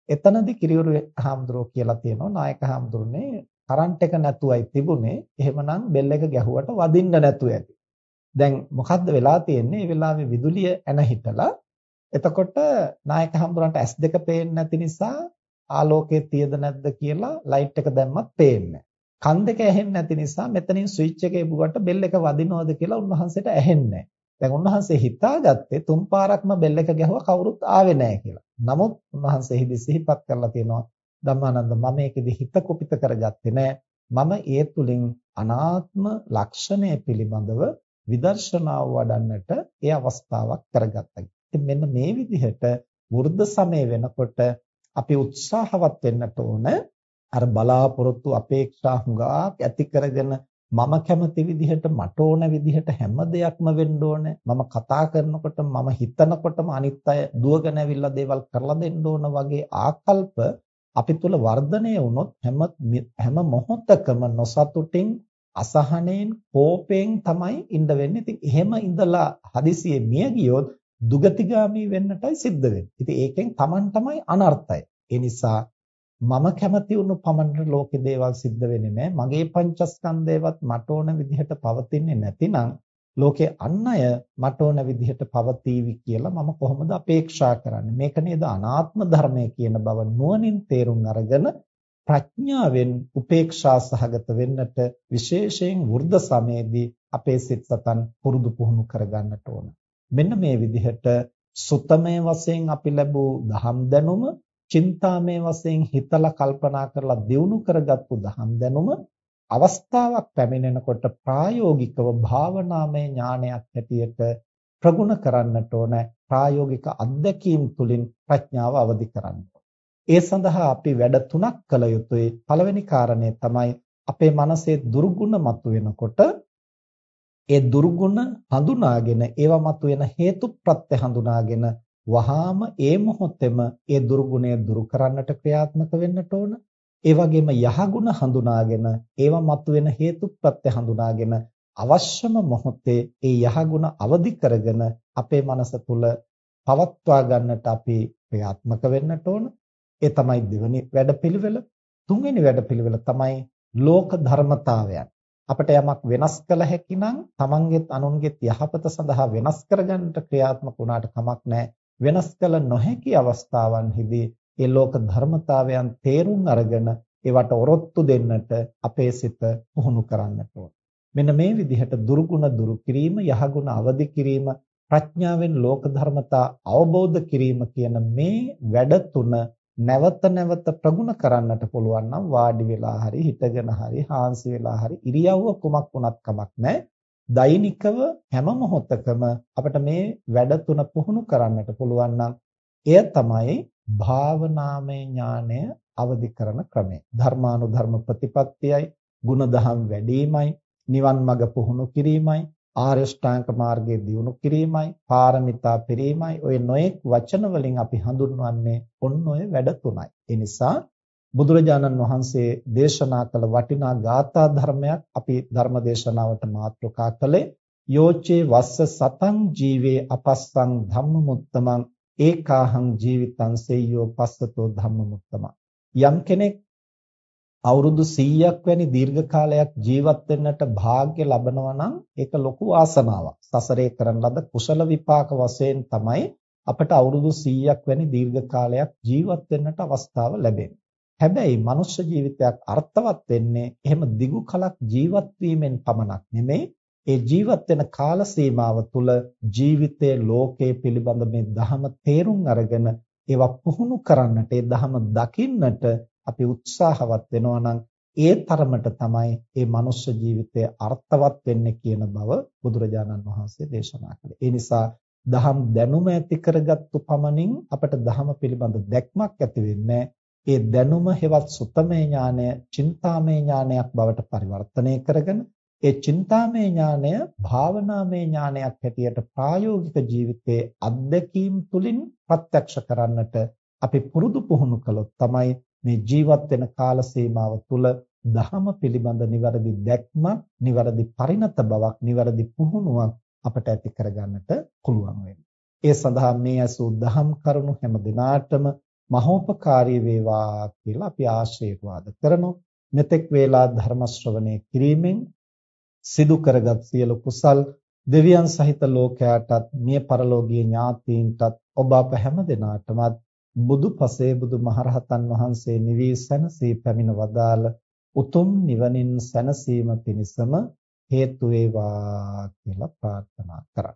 එතනදී කිරියොරුවේ හාමුදුරුවෝ කියලා තියෙනවා නායක හාමුදුරනේ කරන්ට් එක නැතුවයි තිබුණේ. එහෙමනම් බෙල් එක ගැහුවට වදින්න නැතුව ඇති. දැන් මොකද්ද වෙලා තියෙන්නේ? මේ වෙලාවේ විදුලිය එන හිටලා එතකොට නායක හාමුදුරන්ට S2 පේන්නේ නැති නිසා ආලෝකයේ තියද නැද්ද කියලා ලයිට් එක දැම්මත් පේන්නේ කන් දෙක ඇහෙන්නේ නැති නිසා මෙතනින් ස්විච් එක එබුවට බෙල් එක වදිනවද කියලා උන්වහන්සේට ඇහෙන්නේ දැන් උන්වහන්සේ හිතාගත්තේ තුන් පාරක්ම බෙල් එක ගැහුවා කවුරුත් ආවේ නැහැ කියලා. නමුත් උන්වහන්සේ හිදි සිහිපත් කරලා තියෙනවා ධම්මානන්ද මම මේකෙදි හිත කුපිත කරගත්තේ නැහැ. මම ඒ තුලින් අනාත්ම ලක්ෂණය පිළිබඳව විදර්ශනාව වඩන්නට ඒ අවස්ථාවක් කරගත්තා. ඉතින් මෙන්න මේ විදිහට වෘද්ධ සමය වෙනකොට අපි උත්සාහවත් වෙන්නට ඕන අර බලාපොරොත්තු අපේක්ෂා හුඟක් ඇති කරගෙන මම කැමති විදිහට මට ඕන විදිහට හැම දෙයක්ම වෙන්න ඕනේ මම කතා කරනකොට මම හිතනකොටම අනිත් අය දුවගෙන ඇවිල්ලා දේවල් කරලා දෙන්න ඕන වගේ ආකල්ප අපි තුල වර්ධනය වුණොත් හැම හැම මොහොතකම නොසතුටින් අසහනෙන් කෝපයෙන් තමයි ඉඳ වෙන්නේ. ඉතින් එහෙම ඉඳලා හදිසියෙ මිය ගියොත් දුගතිගාමී වෙන්නටයි සිද්ධ වෙන්නේ. ඉතින් ඒකෙන් Taman තමයි අනර්ථය. ඒ නිසා මම කැමති වුණු පමණට ලෝකේ දේවල් සිද්ධ වෙන්නේ නැහැ. මගේ පංචස්කන්ධයවත් මට ඕන විදිහට පවතින්නේ නැතිනම් ලෝකේ අන් අය මට ඕන විදිහට පවතීවි කියලා මම කොහොමද අපේක්ෂා කරන්නේ? මේක නේද අනාත්ම ධර්මය කියන බව නුවණින් තේරුම් අරගෙන ප්‍රඥාවෙන් උපේක්ෂා සහගත වෙන්නට විශේෂයෙන් වෘද්ධ සමයේදී අපේ සිත් සතන් පුරුදු පුහුණු කරගන්නට ඕන. මෙන්න මේ විදිහට සුතමය වශයෙන් අපි ලැබූ දහම් දැනුම චින්තාමය වශයෙන් හිතලා කල්පනා කරලා දියුණු කරගත්තු දහම් දැනුම අවස්ථාවක් පැමිණෙනකොට ප්‍රායෝගිකව භාවනාමය ඥානයක් හැටියට ප්‍රගුණ කරන්නට ඕන ප්‍රායෝගික අත්දැකීම් තුලින් ප්‍රඥාව අවදි කරන්න. ඒ සඳහා අපි වැඩ තුනක් කළ යුතුයි. පළවෙනි කාරණය තමයි අපේ මනසේ දුර්ගුණ මතුවෙනකොට ඒ දුර්ගුණ හඳුනාගෙන ඒවා මතුවෙන හේතු ප්‍රත්‍ය හඳුනාගෙන වහාම ඒ මොහොතේම ඒ දුර්ගුණය දුරු කරන්නට ක්‍රියාත්මක වෙන්නට ඕන. ඒ වගේම යහගුණ හඳුනාගෙන ඒවා මතුවෙන හේතුප්‍රත්‍ය හඳුනාගෙන අවශ්‍යම මොහොතේ ඒ යහගුණ අවදි කරගෙන අපේ මනස තුල පවත්වා ගන්නට අපි ක්‍රියාත්මක වෙන්නට ඕන. ඒ තමයි දෙවෙනි වැඩපිළිවෙල. තුන්වෙනි වැඩපිළිවෙල තමයි ලෝක ධර්මතාවයන්. අපිට යමක් වෙනස් කළ හැකි නම් තමන්ගේත් අනුන්ගේත් යහපත සඳහා වෙනස් කරගන්නට ක්‍රියාත්මක වුණාට කමක් නැහැ. වෙනස් කළ නොහැකි අවස්ථාවන්හිදී ඒ ලෝක ධර්මතාවයන් තේරුම් අරගෙන ඒවට ඔරොත්තු දෙන්නට අපේ සිත පුහුණු කරන්නට ඕන. මෙන්න මේ විදිහට දුර්ගුණ දුරු කිරීම, යහගුණ අවදි කිරීම, ප්‍රඥාවෙන් ලෝක ධර්මතා අවබෝධ කිරීම කියන මේ වැඩ තුන නැවත නැවත ප්‍රගුණ කරන්නට පුළුවන් නම් වාඩි වෙලා හරි හිටගෙන හරි හාන්සි වෙලා හරි ඉරියව්ව කුමක් වුණත් කමක් නැහැ දෛනිකව හැම මොහොතකම අපිට මේ වැඩ තුන පුහුණු කරන්නට පුළුවන් නම් එය තමයි භාවනාමය ඥානය අවදි කරන ක්‍රමය. ධර්මානුධර්ම ප්‍රතිපත්තියයි, ಗುಣධම් වැඩිමයි, නිවන් මඟ පුහුණු කිරීමයි, ආර්ය ශ්‍රාංක මාර්ගයේ දියුණු කිරීමයි, පාරමිතා පිරීමයි. ඔය නොඑක් වචන වලින් අපි හඳුන්වන්නේ ඔන්න ඔය වැඩ තුනයි. ඒ නිසා බුදුරජාණන් වහන්සේ දේශනා කළ වටිනා ගාථා ධර්මයක් අපි ධර්ම දේශනාවට මාතෘකා කළේ යෝචේ වස්ස සතං ජීවේ අපස්සං ධම්මමුත්තමං ඒකාහං ජීවිතං සෙය්‍යෝ පස්සතෝ ධම්මමුත්තමං යම් කෙනෙක් අවුරුදු 100ක් වැනි දීර්ඝ කාලයක් ජීවත් වෙන්නට වාග්ය ලබනවා නම් ඒක ලොකු ආසනාවක්. සසරේ කරන ලද කුසල විපාක වශයෙන් තමයි අපට අවුරුදු 100ක් වැනි දීර්ඝ කාලයක් ජීවත් වෙන්නට අවස්ථාව ලැබෙන්නේ. හැබැයි මනුෂ්‍ය ජීවිතයක් අර්ථවත් වෙන්නේ එහෙම දිගු කලක් ජීවත් වීමෙන් පමණක් නෙමෙයි ඒ ජීවත් වෙන කාල සීමාව තුළ ජීවිතයේ ලෝකයේ පිළිබඳ මේ ධහම තේරුම් අරගෙන ඒවා පුහුණු කරන්නට ඒ ධහම දකින්නට අපි උත්සාහවත් වෙනවා නම් ඒ තරමට තමයි මේ මනුෂ්‍ය ජීවිතය අර්ථවත් වෙන්නේ කියන බව බුදුරජාණන් වහන්සේ දේශනා කළේ. ඒ නිසා දහම් දැනුම ඇති කරගත්තු පමණින් අපට දහම පිළිබඳ දැක්මක් ඇති වෙන්නේ ඒ දැනුම හෙවත් සුතමේ ඥානය, චින්තාමේ ඥානයක් බවට පරිවර්තනය කරගෙන ඒ චින්තාමේ ඥානය භාවනාමේ ඥානයක් හැටියට ප්‍රායෝගික ජීවිතයේ අත්දැකීම් තුලින් ප්‍රත්‍යක්ෂ කරන්නට අපි පුරුදු පුහුණු කළොත් තමයි මේ ජීවත් වෙන කාල සීමාව තුළ දහම පිළිබඳ නිවැරදි දැක්මක්, නිවැරදි පරිණත බවක්, නිවැරදි පුහුණුවක් අපට ඇති කරගන්නට පුළුවන් වෙන්නේ. ඒ සඳහා මේ ඇසූ දහම් කරුණු හැම දිනාටම මහෝපකාරී වේවා කියලා අපි ආශිර්වාද කරනවා. මෙතෙක් වේලා ධර්ම ශ්‍රවණය කිරීමෙන් සිදු කරගත් සියලු කුසල් දෙවියන් සහිත ලෝකයාටත් මිය පරලෝකීය ඥාතීන්ටත් ඔබ අප හැම දෙනාටමත් බුදු පසේ බුදු මහරහතන් වහන්සේ නිවී සැනසී පැමිණ වදාළ උතුම් නිවනින් සැනසීම පිණිසම හේතු වේවා කියලා ප්‍රාර්ථනා කරා.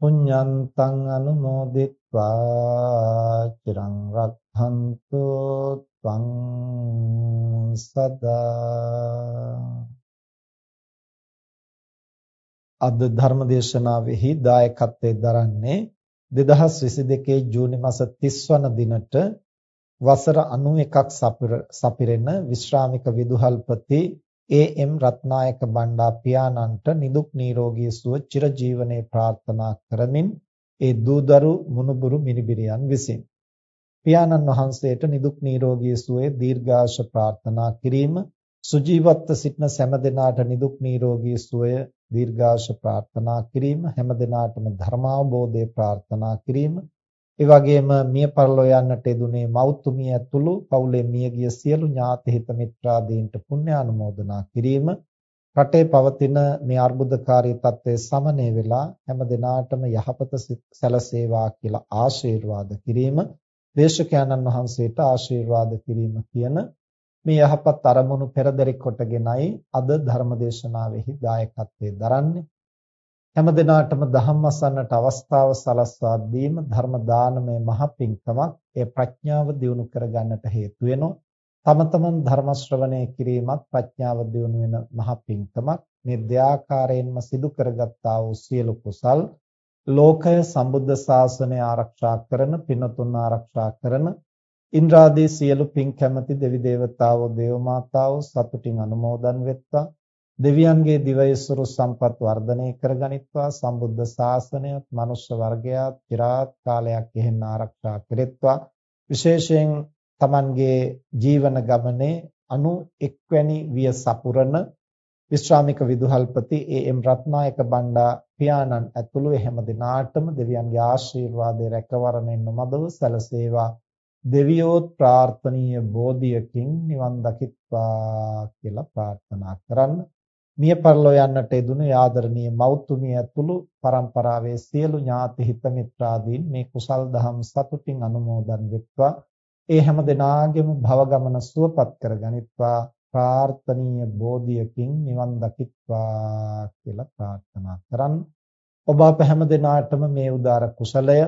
පුඤ්ඤන්තං අනුමෝදිත්වා චිරං රක්ඛන්තු ත්වං සදා අද ධර්ම දේශනාවෙහි දායකත්වයෙන් දරන්නේ 2022 ජූනි මාස 30 වන දිනට වසර 91ක් සපිරෙන විශ්‍රාමික විදුහල්පති ඒ.එම්. රත්නායක බණ්ඩා පියාණන්ට නිදුක් නිරෝගී සුව චිරජීවනයේ ප්‍රාර්ථනා කරමින් ඒ දූදරු මුණුබුරු මිනිබිරියන් විසින් පියාණන් වහන්සේට නිදුක් නිරෝගී සුවයේ දීර්ඝාෂ ප්‍රාර්ථනා කිරීම සුජීවත්ව සිටින සෑම දෙනාට නිදුක් නිරෝගී සුවය දීර්ඝාෂ ප්‍රාර්ථනා කිරීම හැම දිනාටම ධර්මාවබෝධය ප්‍රාර්ථනා කිරීම ඒ වගේම මිය පරලෝ යන්නට යෙදුනේ මෞතුමිය ඇතුළු පවුලේ මියගිය සියලු ඥාති හිත මිත්‍රාදීන්ට පුණ්‍යානුමෝදනා කිරීම. රටේ පවතින මේ අර්බුදකාරී තත්ත්වයේ සමනය වෙලා හැම දිනාටම යහපත සැලසේවා කියලා ආශිර්වාද කිරීම. දේශකයන්න් වහන්සේට ආශිර්වාද කිරීම කියන මේ යහපත් අරමුණු පෙරදරි කොටගෙනයි අද ධර්ම දේශනාවෙහි දායකත්වයේ දරන්නේ. හැම දිනාටම ධම්ම අසන්නට අවස්ථාව සලස්වා දීම ධර්ම දානමය මහ පිංකමක් ඒ ප්‍රඥාව දියුණු කරගන්නට හේතු වෙනවා තම තමන් ධර්ම ශ්‍රවණය කිරීමත් ප්‍රඥාව දියුණු වෙන මහ පිංකමක් මේ දෙආකාරයෙන්ම සිදු කරගත්තා වූ සියලු කුසල් ලෝකය සම්බුද්ධ ශාසනය ආරක්ෂා කරන පිනතුන් ආරක්ෂා කරන ඉන්ද්‍රාදී සියලු පින් කැමැති දෙවි දේවතාවෝ දේව මාතාවෝ සතුටින් අනුමෝදන් වෙත්වා. දෙවියන්ගේ දිවයිසුරු සම්පත් වර්ධනය කරගනිත්වා සම්බුද්ධ ශාසනයත් මනුෂ්‍ය වර්ගයාත් চিරාත් කාලයක් එහෙන් ආරක්ෂා කෙරෙත්වා විශේෂයෙන් Tamanගේ ජීවන ගමනේ අනු එක්වැනි විය සපුරන විශ්‍රාමික විදුහල්පති ඒ.එම්. රත්නායක බණ්ඩා පියාණන් ඇතුළු හැම දිනාටම දෙවියන්ගේ ආශිර්වාදය රැකවරණයෙන් නොමදව සැලසේවා දෙවියෝත් ප්‍රාර්ථනීය බෝධියකින් නිවන් දකිත්වා කියලා ප්‍රාර්ථනා කරන්න. මිය පරලෝ යන්නට යෙදුණු ආදරණීය මෞතුමිය ඇතුළු පරම්පරාවේ සියලු ඥාති හිත මිත්‍රාදීන් මේ කුසල් දහම් සතුටින් අනුමෝදන් වෙත්වා. ඒ හැම දිනාගෙම භව ගමන සුවපත් කරගනිත්වා. ප්‍රාර්ථනීය බෝධියකින් නිවන් දකිත්වා කියලා ප්‍රාර්ථනා කරන් ඔබ අප හැම දිනාටම මේ උදාර කුසලය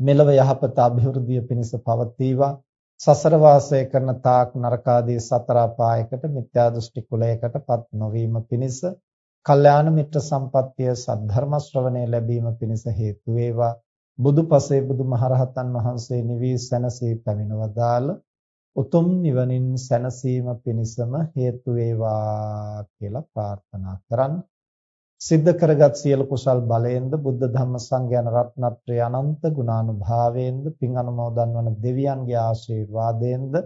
මෙලව යහපත અભිවෘද්ධිය පිණිස පවතිවා. සසර වාසය කරන තාක් නරකාදී සතර අපායකට මිත්‍යා දෘෂ්ටි කුලයකටපත් නොවීම පිණිස කල්යාණ මිත්‍ර සම්පත්තිය සද්ධර්ම ශ්‍රවණය ලැබීම පිණිස හේතු වේවා. බුදුපසේ බුදුමහරහතන් වහන්සේ නිවී සැනසී පැමිණවදාල උතුම් නිවනින් සැනසීම පිණිසම හේතු වේවා කියලා ප්‍රාර්ථනා කරන් සිද්ධ කරගත් සියලු කුසල් බලයෙන්ද බුද්ධ ධම්ම සංඝයාන රත්නත්‍රය අනන්ත ගුණානුභාවයෙන්ද පින් අනුමෝදන් වන දෙවියන්ගේ ආශිර්වාදයෙන්ද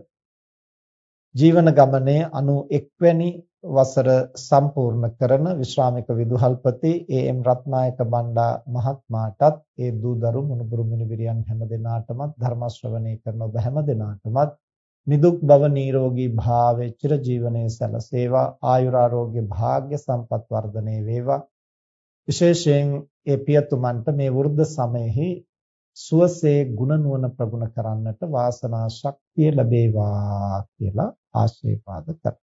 ජීවන ගමනේ 91 වැනි වසර සම්පූර්ණ කරන විශ්‍රාමික විදුහල්පති ඒ.එම්. රත්නායක බණ්ඩා මහත්මයාටත් ඒ දූ දරු මුණුබුරු මිනිබිරියන් හැම දෙනාටම ධර්ම ශ්‍රවණය කරන ඔබ හැම දෙනාටම නිදුක් බව නිරෝගී භාවයේ චිර ජීවනයේ සැලසේවා. ආයුරාෝග්‍ය භාග්ය සම්පත් වර්ධනයේ වේවා. විශේෂයෙන් ඒ පියතුමන්ට මේ වෘද්ධ සමයෙහි සුවසේ ගුණ නුවණ ප්‍රගුණ කරන්නට වාසනා ශක්තිය ලැබේවා කියලා ආශිර්වාද කරා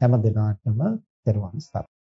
හැම දිනාටම තෙරුවන් සරණයි.